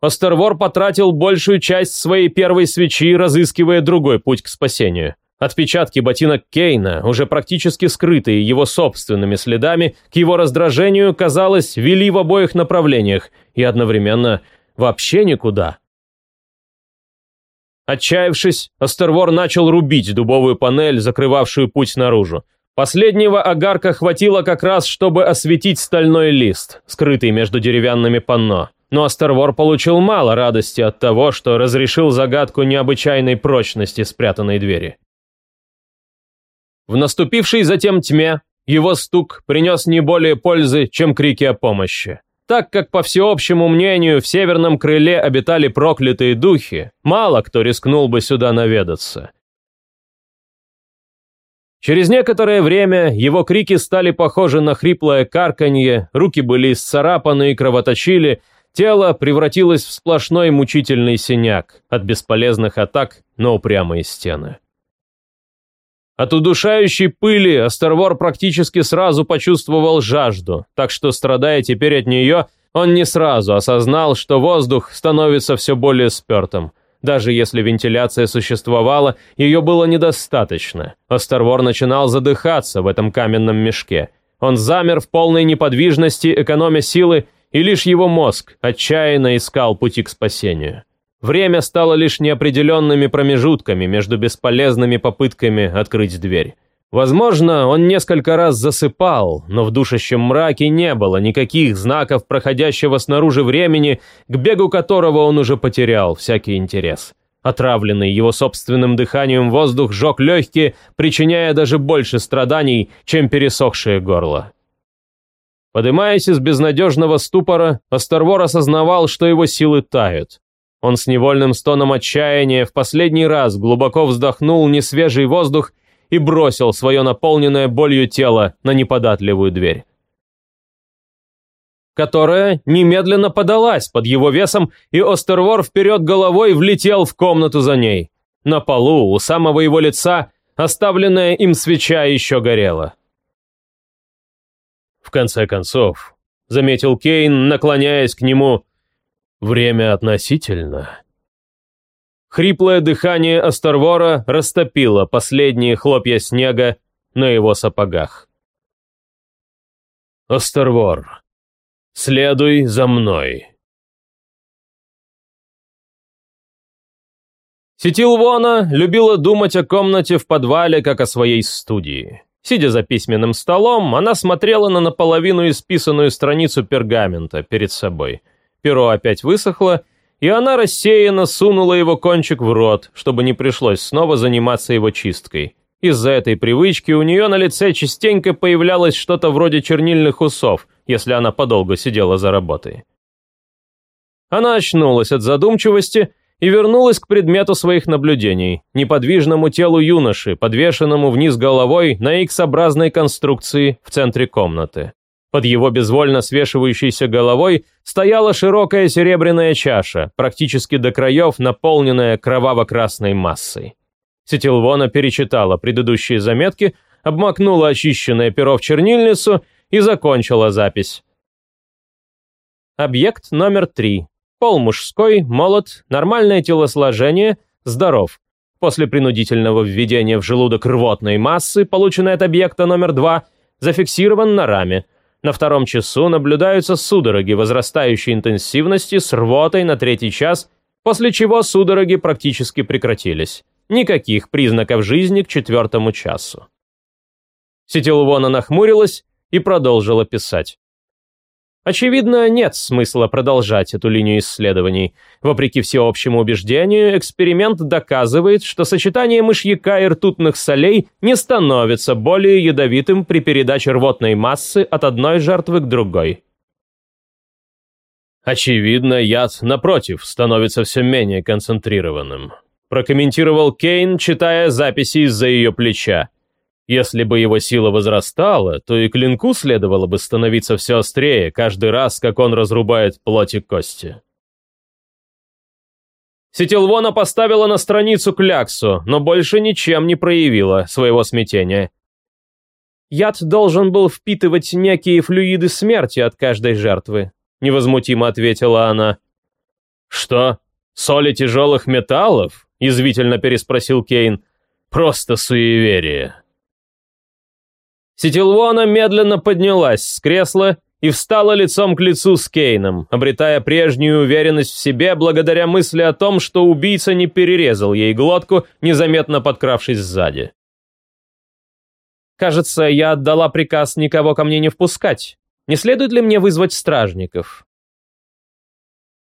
Остервор потратил большую часть своей первой свечи, разыскивая другой путь к спасению. Отпечатки ботинок Кейна, уже практически скрытые его собственными следами, к его раздражению, казалось, вели в обоих направлениях и одновременно – Вообще никуда. Отчаявшись, Остервор начал рубить дубовую панель, закрывавшую путь наружу. Последнего огарка хватило как раз, чтобы осветить стальной лист, скрытый между деревянными панно. Но Астервор получил мало радости от того, что разрешил загадку необычайной прочности спрятанной двери. В наступившей затем тьме его стук принес не более пользы, чем крики о помощи. Так как, по всеобщему мнению, в северном крыле обитали проклятые духи, мало кто рискнул бы сюда наведаться. Через некоторое время его крики стали похожи на хриплое карканье, руки были исцарапаны и кровоточили, тело превратилось в сплошной мучительный синяк от бесполезных атак на упрямые стены. От удушающей пыли Астервор практически сразу почувствовал жажду, так что, страдая теперь от нее, он не сразу осознал, что воздух становится все более спертым. Даже если вентиляция существовала, ее было недостаточно. Астервор начинал задыхаться в этом каменном мешке. Он замер в полной неподвижности, экономя силы, и лишь его мозг отчаянно искал пути к спасению. Время стало лишь неопределенными промежутками между бесполезными попытками открыть дверь. Возможно, он несколько раз засыпал, но в душащем мраке не было никаких знаков проходящего снаружи времени, к бегу которого он уже потерял всякий интерес. Отравленный его собственным дыханием воздух жег легкие, причиняя даже больше страданий, чем пересохшее горло. Подымаясь из безнадежного ступора, Остервор осознавал, что его силы тают. Он с невольным стоном отчаяния в последний раз глубоко вздохнул несвежий воздух и бросил свое наполненное болью тело на неподатливую дверь. Которая немедленно подалась под его весом, и Остервор вперед головой влетел в комнату за ней. На полу, у самого его лица, оставленная им свеча еще горела. «В конце концов», — заметил Кейн, наклоняясь к нему, — Время относительно. Хриплое дыхание Астервора растопило последние хлопья снега на его сапогах. Астервор, следуй за мной. Сетилвона любила думать о комнате в подвале, как о своей студии. Сидя за письменным столом, она смотрела на наполовину исписанную страницу пергамента перед собой – Перо опять высохло, и она рассеянно сунула его кончик в рот, чтобы не пришлось снова заниматься его чисткой. Из-за этой привычки у нее на лице частенько появлялось что-то вроде чернильных усов, если она подолго сидела за работой. Она очнулась от задумчивости и вернулась к предмету своих наблюдений, неподвижному телу юноши, подвешенному вниз головой на икс-образной конструкции в центре комнаты. Под его безвольно свешивающейся головой стояла широкая серебряная чаша, практически до краев наполненная кроваво-красной массой. Сетилвона перечитала предыдущие заметки, обмакнула очищенное перо в чернильницу и закончила запись. Объект номер три. Пол мужской, молод, нормальное телосложение, здоров. После принудительного введения в желудок рвотной массы, полученной от объекта номер два, зафиксирован на раме – на втором часу наблюдаются судороги возрастающей интенсивности с рвотой на третий час, после чего судороги практически прекратились. Никаких признаков жизни к четвертому часу. Сетилвона нахмурилась и продолжила писать. Очевидно, нет смысла продолжать эту линию исследований. Вопреки всеобщему убеждению, эксперимент доказывает, что сочетание мышьяка и ртутных солей не становится более ядовитым при передаче рвотной массы от одной жертвы к другой. Очевидно, яд, напротив, становится все менее концентрированным. Прокомментировал Кейн, читая записи из-за ее плеча. Если бы его сила возрастала, то и клинку следовало бы становиться все острее каждый раз, как он разрубает плоть и кости. Сетилвона поставила на страницу кляксу, но больше ничем не проявила своего смятения. «Яд должен был впитывать некие флюиды смерти от каждой жертвы», — невозмутимо ответила она. «Что? Соли тяжелых металлов?» — язвительно переспросил Кейн. «Просто суеверие». Сетилвона медленно поднялась с кресла и встала лицом к лицу с Кейном, обретая прежнюю уверенность в себе благодаря мысли о том, что убийца не перерезал ей глотку, незаметно подкравшись сзади. «Кажется, я отдала приказ никого ко мне не впускать. Не следует ли мне вызвать стражников?»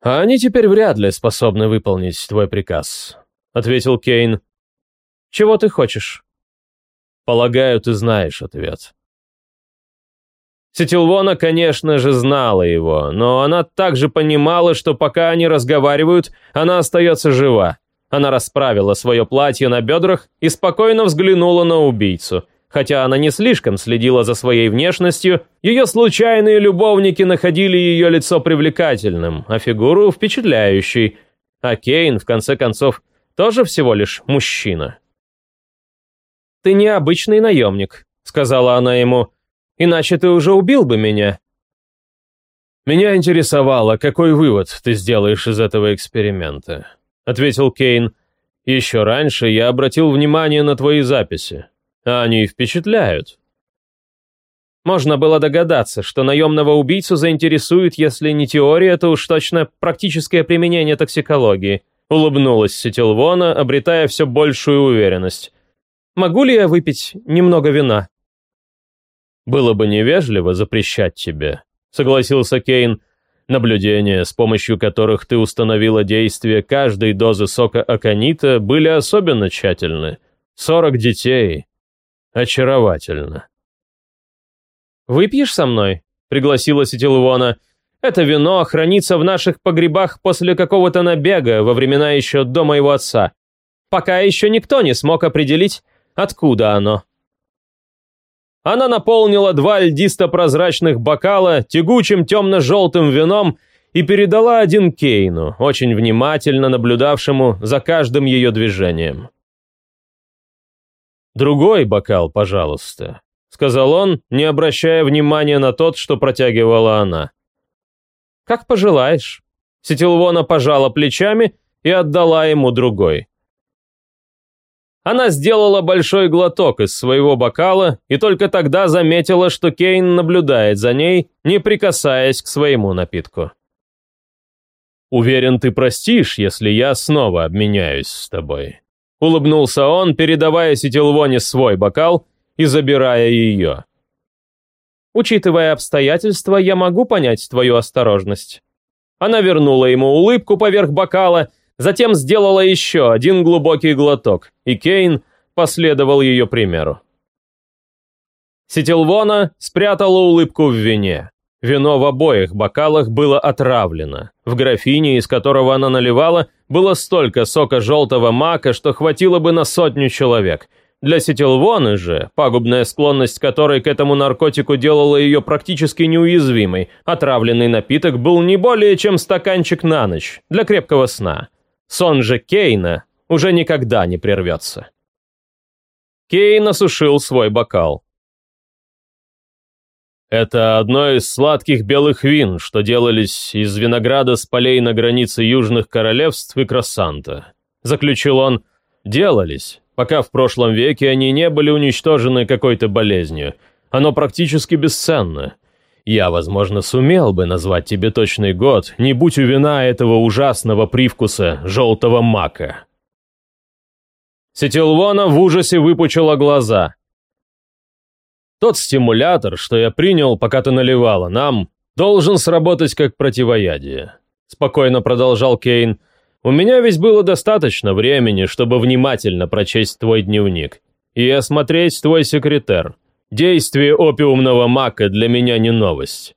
«А Они теперь вряд ли способны выполнить твой приказ», — ответил Кейн. «Чего ты хочешь?» Полагаю, ты знаешь ответ. Сетилвона, конечно же, знала его, но она также понимала, что пока они разговаривают, она остается жива. Она расправила свое платье на бедрах и спокойно взглянула на убийцу. Хотя она не слишком следила за своей внешностью, ее случайные любовники находили ее лицо привлекательным, а фигуру впечатляющей. А Кейн, в конце концов, тоже всего лишь мужчина. «Ты необычный наемник», — сказала она ему. «Иначе ты уже убил бы меня». «Меня интересовало, какой вывод ты сделаешь из этого эксперимента», — ответил Кейн. «Еще раньше я обратил внимание на твои записи, а они впечатляют». Можно было догадаться, что наемного убийцу заинтересует, если не теория, то уж точно практическое применение токсикологии. Улыбнулась Сетилвона, обретая все большую уверенность. Могу ли я выпить немного вина?» «Было бы невежливо запрещать тебе», — согласился Кейн. «Наблюдения, с помощью которых ты установила действие каждой дозы сока аконита, были особенно тщательны. Сорок детей. Очаровательно». «Выпьешь со мной?» — пригласила Сетилвона. «Это вино хранится в наших погребах после какого-то набега во времена еще до моего отца. Пока еще никто не смог определить, откуда оно. Она наполнила два льдисто-прозрачных бокала тягучим темно-желтым вином и передала один Кейну, очень внимательно наблюдавшему за каждым ее движением. «Другой бокал, пожалуйста», — сказал он, не обращая внимания на тот, что протягивала она. «Как пожелаешь». Сетилвона пожала плечами и отдала ему другой. Она сделала большой глоток из своего бокала и только тогда заметила, что Кейн наблюдает за ней, не прикасаясь к своему напитку. «Уверен, ты простишь, если я снова обменяюсь с тобой», — улыбнулся он, передавая Сетилвоне свой бокал и забирая ее. «Учитывая обстоятельства, я могу понять твою осторожность». Она вернула ему улыбку поверх бокала — Затем сделала еще один глубокий глоток, и Кейн последовал ее примеру. Сетилвона спрятала улыбку в вине. Вино в обоих бокалах было отравлено. В графине, из которого она наливала, было столько сока желтого мака, что хватило бы на сотню человек. Для сетилвоны же, пагубная склонность которой к этому наркотику делала ее практически неуязвимой, отравленный напиток был не более чем стаканчик на ночь, для крепкого сна. Сон же Кейна уже никогда не прервется. Кейн осушил свой бокал. Это одно из сладких белых вин, что делались из винограда с полей на границе Южных Королевств и Кроссанта. Заключил он, делались, пока в прошлом веке они не были уничтожены какой-то болезнью. Оно практически бесценно. Я, возможно, сумел бы назвать тебе точный год, не будь у вина этого ужасного привкуса желтого мака. Сетилвона в ужасе выпучила глаза. Тот стимулятор, что я принял, пока ты наливала нам, должен сработать как противоядие. Спокойно продолжал Кейн. У меня ведь было достаточно времени, чтобы внимательно прочесть твой дневник и осмотреть твой секретарь. Действие опиумного мака для меня не новость.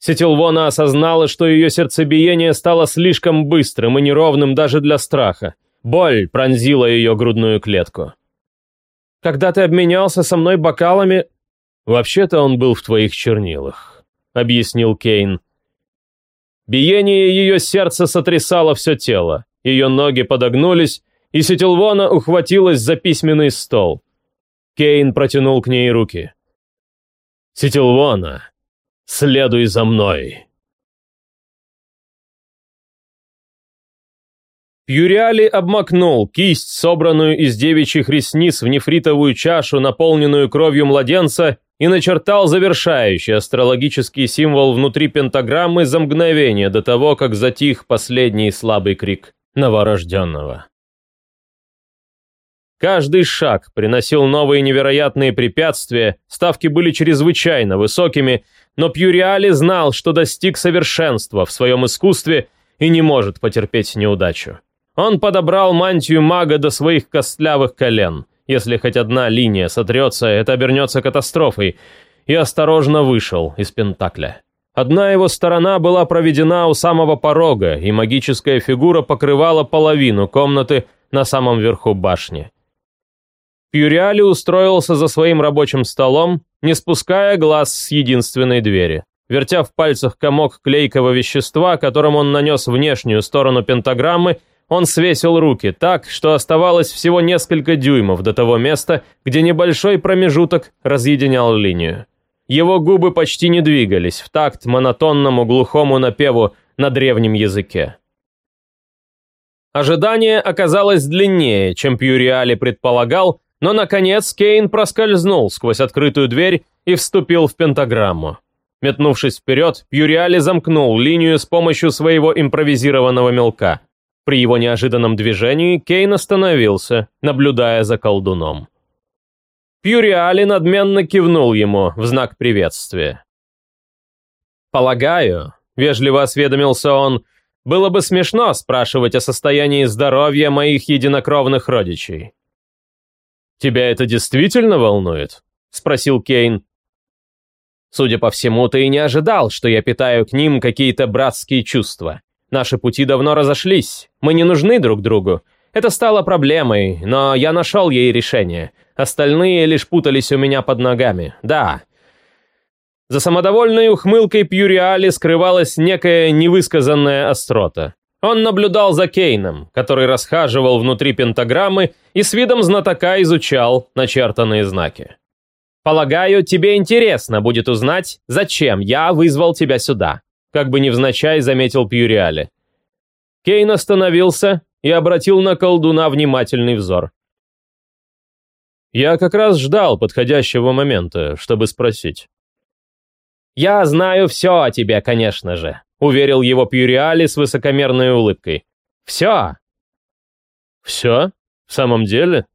Сетилвона осознала, что ее сердцебиение стало слишком быстрым и неровным даже для страха. Боль пронзила ее грудную клетку. «Когда ты обменялся со мной бокалами...» «Вообще-то он был в твоих чернилах», — объяснил Кейн. Биение ее сердца сотрясало все тело. Ее ноги подогнулись, и Сетилвона ухватилась за письменный стол. Кейн протянул к ней руки. «Сетилвана, следуй за мной!» Пьюриали обмакнул кисть, собранную из девичьих ресниц, в нефритовую чашу, наполненную кровью младенца, и начертал завершающий астрологический символ внутри пентаграммы за мгновение до того, как затих последний слабый крик новорожденного. Каждый шаг приносил новые невероятные препятствия, ставки были чрезвычайно высокими, но Пьюриали знал, что достиг совершенства в своем искусстве и не может потерпеть неудачу. Он подобрал мантию мага до своих костлявых колен. Если хоть одна линия сотрется, это обернется катастрофой. И осторожно вышел из Пентакля. Одна его сторона была проведена у самого порога, и магическая фигура покрывала половину комнаты на самом верху башни. Пьюриали устроился за своим рабочим столом, не спуская глаз с единственной двери. Вертя в пальцах комок клейкого вещества, которым он нанес внешнюю сторону пентаграммы, он свесил руки так, что оставалось всего несколько дюймов до того места, где небольшой промежуток разъединял линию. Его губы почти не двигались в такт монотонному глухому напеву на древнем языке. Ожидание оказалось длиннее, чем Пьюриали предполагал, но, наконец, Кейн проскользнул сквозь открытую дверь и вступил в пентаграмму. Метнувшись вперед, Пьюриали замкнул линию с помощью своего импровизированного мелка. При его неожиданном движении Кейн остановился, наблюдая за колдуном. Пьюриали надменно кивнул ему в знак приветствия. «Полагаю», — вежливо осведомился он, — «было бы смешно спрашивать о состоянии здоровья моих единокровных родичей. «Тебя это действительно волнует?» — спросил Кейн. «Судя по всему, ты и не ожидал, что я питаю к ним какие-то братские чувства. Наши пути давно разошлись, мы не нужны друг другу. Это стало проблемой, но я нашел ей решение. Остальные лишь путались у меня под ногами, да». За самодовольной ухмылкой Пьюриали скрывалась некая невысказанная острота. Он наблюдал за Кейном, который расхаживал внутри пентаграммы и с видом знатока изучал начертанные знаки. «Полагаю, тебе интересно будет узнать, зачем я вызвал тебя сюда», как бы невзначай заметил Пьюриале. Кейн остановился и обратил на колдуна внимательный взор. «Я как раз ждал подходящего момента, чтобы спросить». «Я знаю все о тебе, конечно же», Уверил его Пьюриали с высокомерной улыбкой. «Все!» «Все? В самом деле?»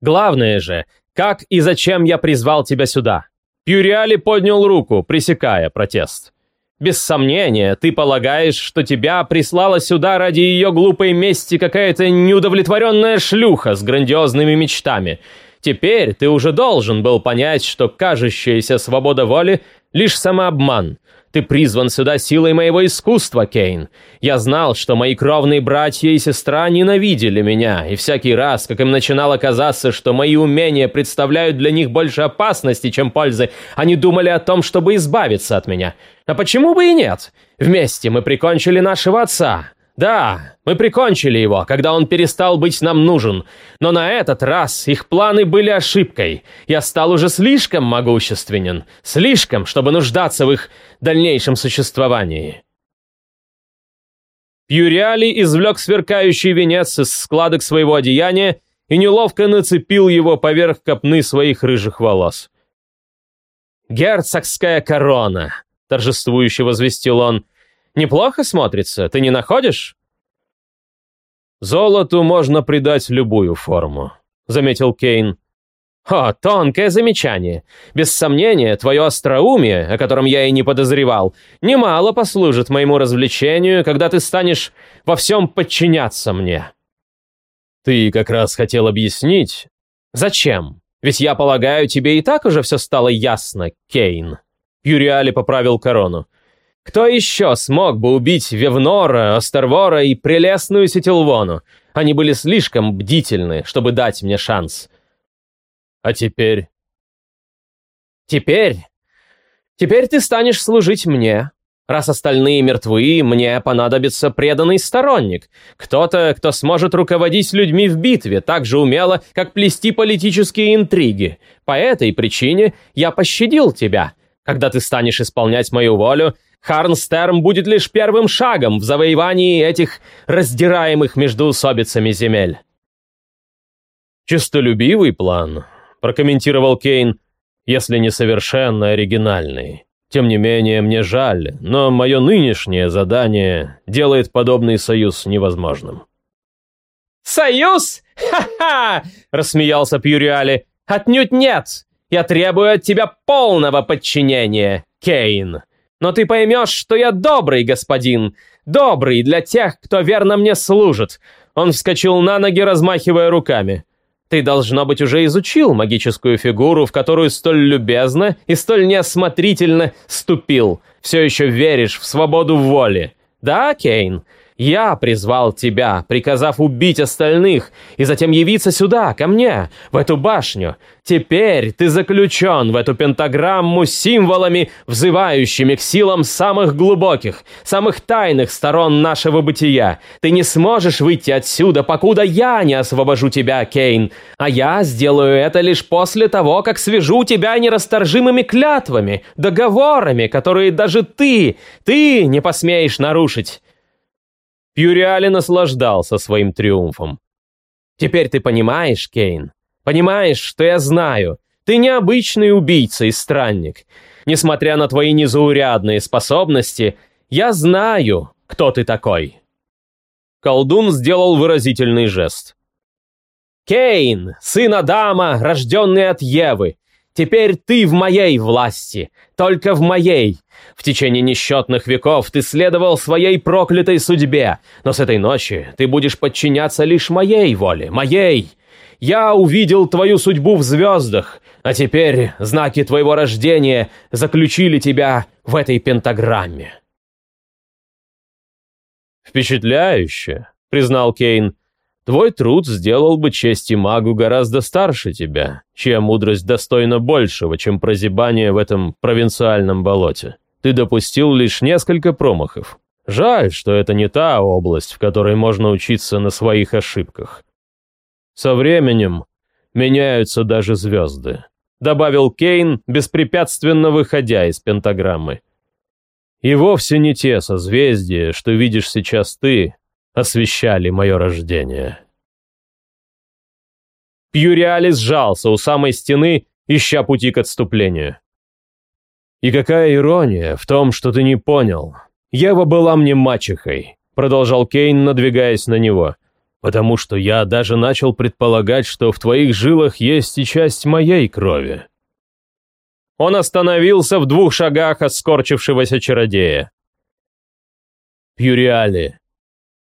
«Главное же, как и зачем я призвал тебя сюда?» Пьюриали поднял руку, пресекая протест. «Без сомнения, ты полагаешь, что тебя прислала сюда ради ее глупой мести какая-то неудовлетворенная шлюха с грандиозными мечтами. Теперь ты уже должен был понять, что кажущаяся свобода воли — лишь самообман, ты призван сюда силой моего искусства, Кейн. Я знал, что мои кровные братья и сестра ненавидели меня, и всякий раз, как им начинало казаться, что мои умения представляют для них больше опасности, чем пользы, они думали о том, чтобы избавиться от меня. А почему бы и нет? Вместе мы прикончили нашего отца, да, мы прикончили его, когда он перестал быть нам нужен, но на этот раз их планы были ошибкой. Я стал уже слишком могущественен, слишком, чтобы нуждаться в их дальнейшем существовании. Пьюриали извлек сверкающий венец из складок своего одеяния и неловко нацепил его поверх копны своих рыжих волос. «Герцогская корона», — торжествующе возвестил он, — Неплохо смотрится, ты не находишь?» «Золоту можно придать любую форму», — заметил Кейн. «О, тонкое замечание. Без сомнения, твое остроумие, о котором я и не подозревал, немало послужит моему развлечению, когда ты станешь во всем подчиняться мне». «Ты как раз хотел объяснить». «Зачем? Ведь я полагаю, тебе и так уже все стало ясно, Кейн». Юриали поправил корону. Кто еще смог бы убить Вевнора, Остервора и прелестную Сетилвону? Они были слишком бдительны, чтобы дать мне шанс. А теперь? Теперь? Теперь ты станешь служить мне. Раз остальные мертвы, мне понадобится преданный сторонник. Кто-то, кто сможет руководить людьми в битве, так же умело, как плести политические интриги. По этой причине я пощадил тебя. Когда ты станешь исполнять мою волю, Харнстерм будет лишь первым шагом в завоевании этих раздираемых междуусобицами земель. «Чистолюбивый план», — прокомментировал Кейн, «если не совершенно оригинальный. Тем не менее, мне жаль, но мое нынешнее задание делает подобный союз невозможным». «Союз? Ха-ха!» — рассмеялся Пьюриали. «Отнюдь нет! Я требую от тебя полного подчинения, Кейн!» Но ты поймешь, что я добрый господин. Добрый для тех, кто верно мне служит. Он вскочил на ноги, размахивая руками. Ты, должно быть, уже изучил магическую фигуру, в которую столь любезно и столь неосмотрительно ступил. Все еще веришь в свободу воли. Да, Кейн? Я призвал тебя, приказав убить остальных, и затем явиться сюда, ко мне, в эту башню. Теперь ты заключен в эту пентаграмму символами, взывающими к силам самых глубоких, самых тайных сторон нашего бытия. Ты не сможешь выйти отсюда, покуда я не освобожу тебя, Кейн. А я сделаю это лишь после того, как свяжу тебя нерасторжимыми клятвами, договорами, которые даже ты, ты не посмеешь нарушить. Пьюриали наслаждался своим триумфом. «Теперь ты понимаешь, Кейн? Понимаешь, что я знаю? Ты необычный убийца и странник. Несмотря на твои незаурядные способности, я знаю, кто ты такой». Колдун сделал выразительный жест. «Кейн, сын Адама, рожденный от Евы, теперь ты в моей власти, только в моей, в течение несчетных веков ты следовал своей проклятой судьбе, но с этой ночи ты будешь подчиняться лишь моей воле, моей. Я увидел твою судьбу в звездах, а теперь знаки твоего рождения заключили тебя в этой пентаграмме». «Впечатляюще», — признал Кейн. «Твой труд сделал бы честь и магу гораздо старше тебя, чья мудрость достойна большего, чем прозябание в этом провинциальном болоте» ты допустил лишь несколько промахов. Жаль, что это не та область, в которой можно учиться на своих ошибках. Со временем меняются даже звезды», — добавил Кейн, беспрепятственно выходя из пентаграммы. «И вовсе не те созвездия, что видишь сейчас ты, освещали мое рождение». Пьюриали сжался у самой стены, ища пути к отступлению. И какая ирония в том, что ты не понял. Ева была мне мачехой, продолжал Кейн, надвигаясь на него. Потому что я даже начал предполагать, что в твоих жилах есть и часть моей крови. Он остановился в двух шагах от скорчившегося чародея. Пьюриали,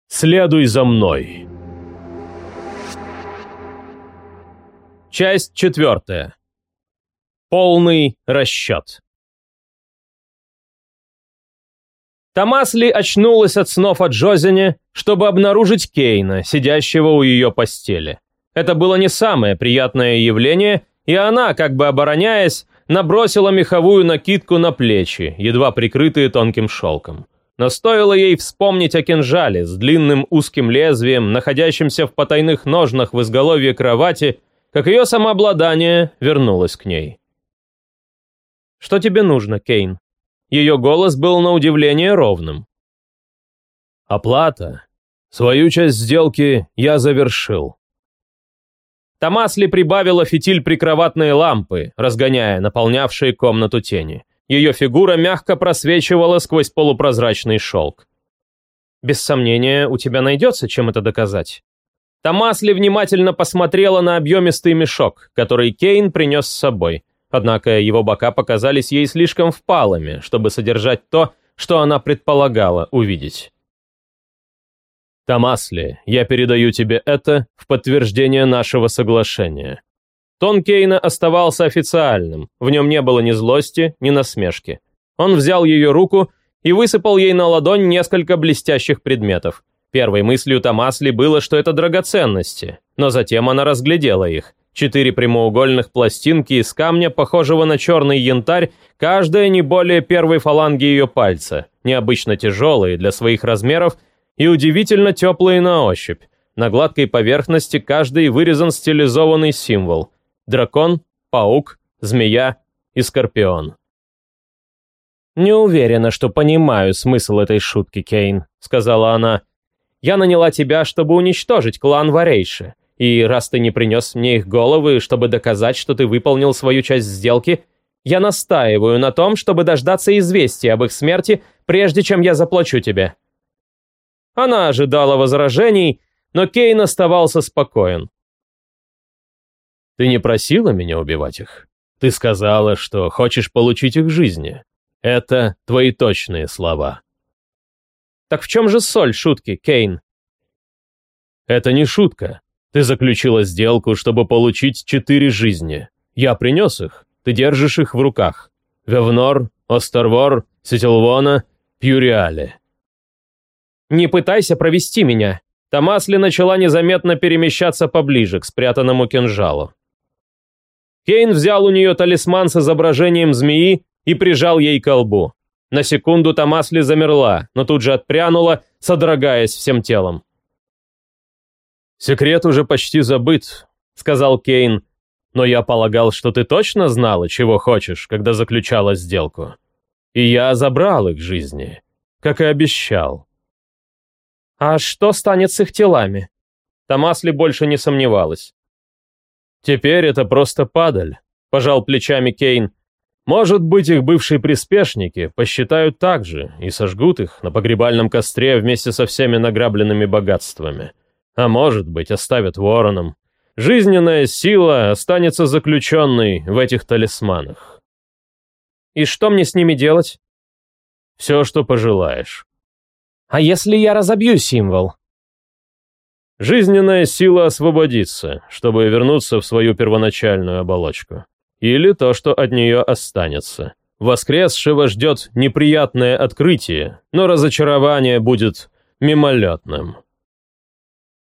следуй за мной. Часть четвертая. Полный расчет. Томасли очнулась от снов о Джозине, чтобы обнаружить Кейна, сидящего у ее постели. Это было не самое приятное явление, и она, как бы обороняясь, набросила меховую накидку на плечи, едва прикрытые тонким шелком. Но стоило ей вспомнить о кинжале с длинным узким лезвием, находящимся в потайных ножнах в изголовье кровати, как ее самообладание вернулось к ней. «Что тебе нужно, Кейн?» Ее голос был на удивление ровным. «Оплата. Свою часть сделки я завершил». Томасли прибавила фитиль прикроватной лампы, разгоняя наполнявшие комнату тени. Ее фигура мягко просвечивала сквозь полупрозрачный шелк. «Без сомнения, у тебя найдется, чем это доказать». Томасли внимательно посмотрела на объемистый мешок, который Кейн принес с собой. Однако его бока показались ей слишком впалыми, чтобы содержать то, что она предполагала увидеть. «Томасли, я передаю тебе это в подтверждение нашего соглашения». Тон Кейна оставался официальным, в нем не было ни злости, ни насмешки. Он взял ее руку и высыпал ей на ладонь несколько блестящих предметов. Первой мыслью Томасли было, что это драгоценности, но затем она разглядела их. Четыре прямоугольных пластинки из камня, похожего на черный янтарь, каждая не более первой фаланги ее пальца, необычно тяжелые для своих размеров и удивительно теплые на ощупь. На гладкой поверхности каждый вырезан стилизованный символ. Дракон, паук, змея и скорпион. «Не уверена, что понимаю смысл этой шутки, Кейн», — сказала она. «Я наняла тебя, чтобы уничтожить клан Варейши. И раз ты не принес мне их головы, чтобы доказать, что ты выполнил свою часть сделки, я настаиваю на том, чтобы дождаться известия об их смерти, прежде чем я заплачу тебе». Она ожидала возражений, но Кейн оставался спокоен. «Ты не просила меня убивать их? Ты сказала, что хочешь получить их жизни. Это твои точные слова». «Так в чем же соль шутки, Кейн?» «Это не шутка», ты заключила сделку, чтобы получить четыре жизни. Я принес их, ты держишь их в руках. Вевнор, Остервор, Сетилвона, Пьюриале. Не пытайся провести меня. Тамасли начала незаметно перемещаться поближе к спрятанному кинжалу. Кейн взял у нее талисман с изображением змеи и прижал ей к лбу. На секунду Тамасли замерла, но тут же отпрянула, содрогаясь всем телом. «Секрет уже почти забыт», — сказал Кейн. «Но я полагал, что ты точно знала, чего хочешь, когда заключала сделку. И я забрал их жизни, как и обещал». «А что станет с их телами?» Томасли больше не сомневалась. «Теперь это просто падаль», — пожал плечами Кейн. «Может быть, их бывшие приспешники посчитают так же и сожгут их на погребальном костре вместе со всеми награбленными богатствами» а может быть, оставят вороном. Жизненная сила останется заключенной в этих талисманах. И что мне с ними делать? Все, что пожелаешь. А если я разобью символ? Жизненная сила освободится, чтобы вернуться в свою первоначальную оболочку. Или то, что от нее останется. Воскресшего ждет неприятное открытие, но разочарование будет мимолетным.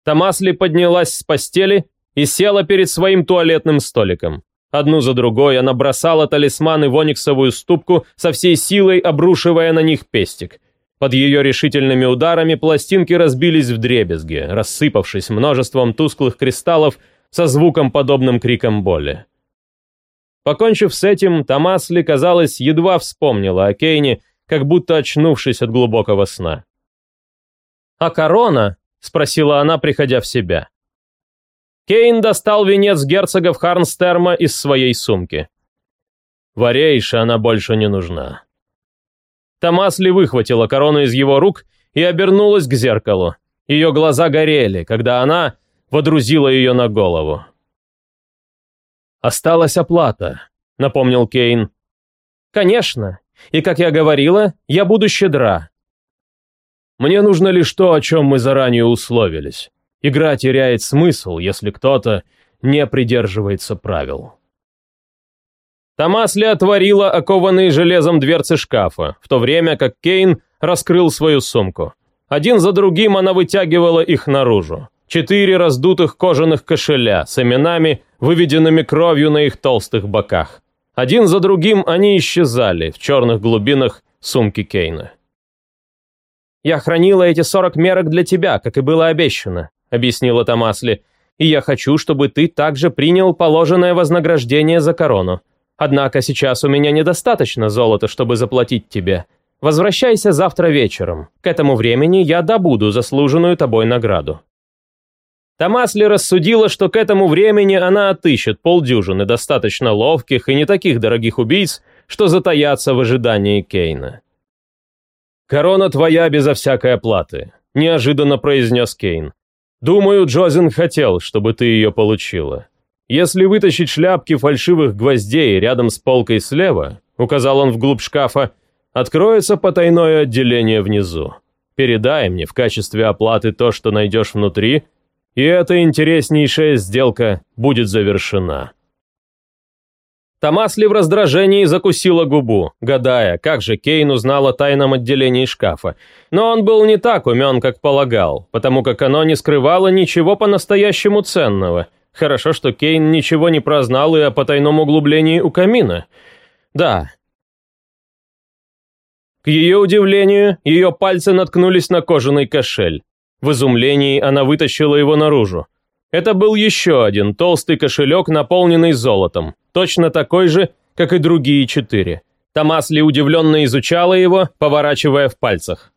Томасли поднялась с постели и села перед своим туалетным столиком. Одну за другой она бросала талисманы в ониксовую ступку, со всей силой обрушивая на них пестик. Под ее решительными ударами пластинки разбились в дребезги, рассыпавшись множеством тусклых кристаллов со звуком, подобным криком боли. Покончив с этим, Томасли, казалось, едва вспомнила о Кейне, как будто очнувшись от глубокого сна. А корона, спросила она, приходя в себя. Кейн достал венец герцогов Харнстерма из своей сумки. Варейша она больше не нужна. Томасли выхватила корону из его рук и обернулась к зеркалу. Ее глаза горели, когда она водрузила ее на голову. «Осталась оплата», — напомнил Кейн. «Конечно. И, как я говорила, я буду щедра. Мне нужно лишь то, о чем мы заранее условились. Игра теряет смысл, если кто-то не придерживается правил. Томасли отворила окованные железом дверцы шкафа, в то время как Кейн раскрыл свою сумку. Один за другим она вытягивала их наружу. Четыре раздутых кожаных кошеля с именами, выведенными кровью на их толстых боках. Один за другим они исчезали в черных глубинах сумки Кейна. Я хранила эти сорок мерок для тебя, как и было обещано», — объяснила Тамасли, «И я хочу, чтобы ты также принял положенное вознаграждение за корону. Однако сейчас у меня недостаточно золота, чтобы заплатить тебе. Возвращайся завтра вечером. К этому времени я добуду заслуженную тобой награду». Тамасли рассудила, что к этому времени она отыщет полдюжины достаточно ловких и не таких дорогих убийц, что затаятся в ожидании Кейна. «Корона твоя безо всякой оплаты», – неожиданно произнес Кейн. «Думаю, Джозин хотел, чтобы ты ее получила. Если вытащить шляпки фальшивых гвоздей рядом с полкой слева, – указал он вглубь шкафа, – откроется потайное отделение внизу. Передай мне в качестве оплаты то, что найдешь внутри, и эта интереснейшая сделка будет завершена». Томасли в раздражении закусила губу, гадая, как же Кейн узнал о тайном отделении шкафа. Но он был не так умен, как полагал, потому как оно не скрывало ничего по-настоящему ценного. Хорошо, что Кейн ничего не прознал и о потайном углублении у камина. Да. К ее удивлению, ее пальцы наткнулись на кожаный кошель. В изумлении она вытащила его наружу. Это был еще один толстый кошелек, наполненный золотом, точно такой же, как и другие четыре. Томасли удивленно изучала его, поворачивая в пальцах.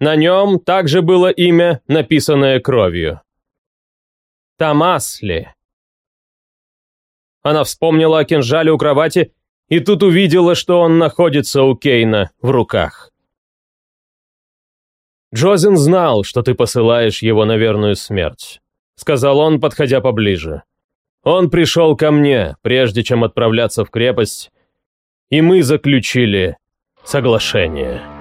На нем также было имя, написанное кровью. Томасли. Она вспомнила о кинжале у кровати и тут увидела, что он находится у Кейна в руках. «Джозин знал, что ты посылаешь его на верную смерть», — сказал он, подходя поближе. «Он пришел ко мне, прежде чем отправляться в крепость, и мы заключили соглашение».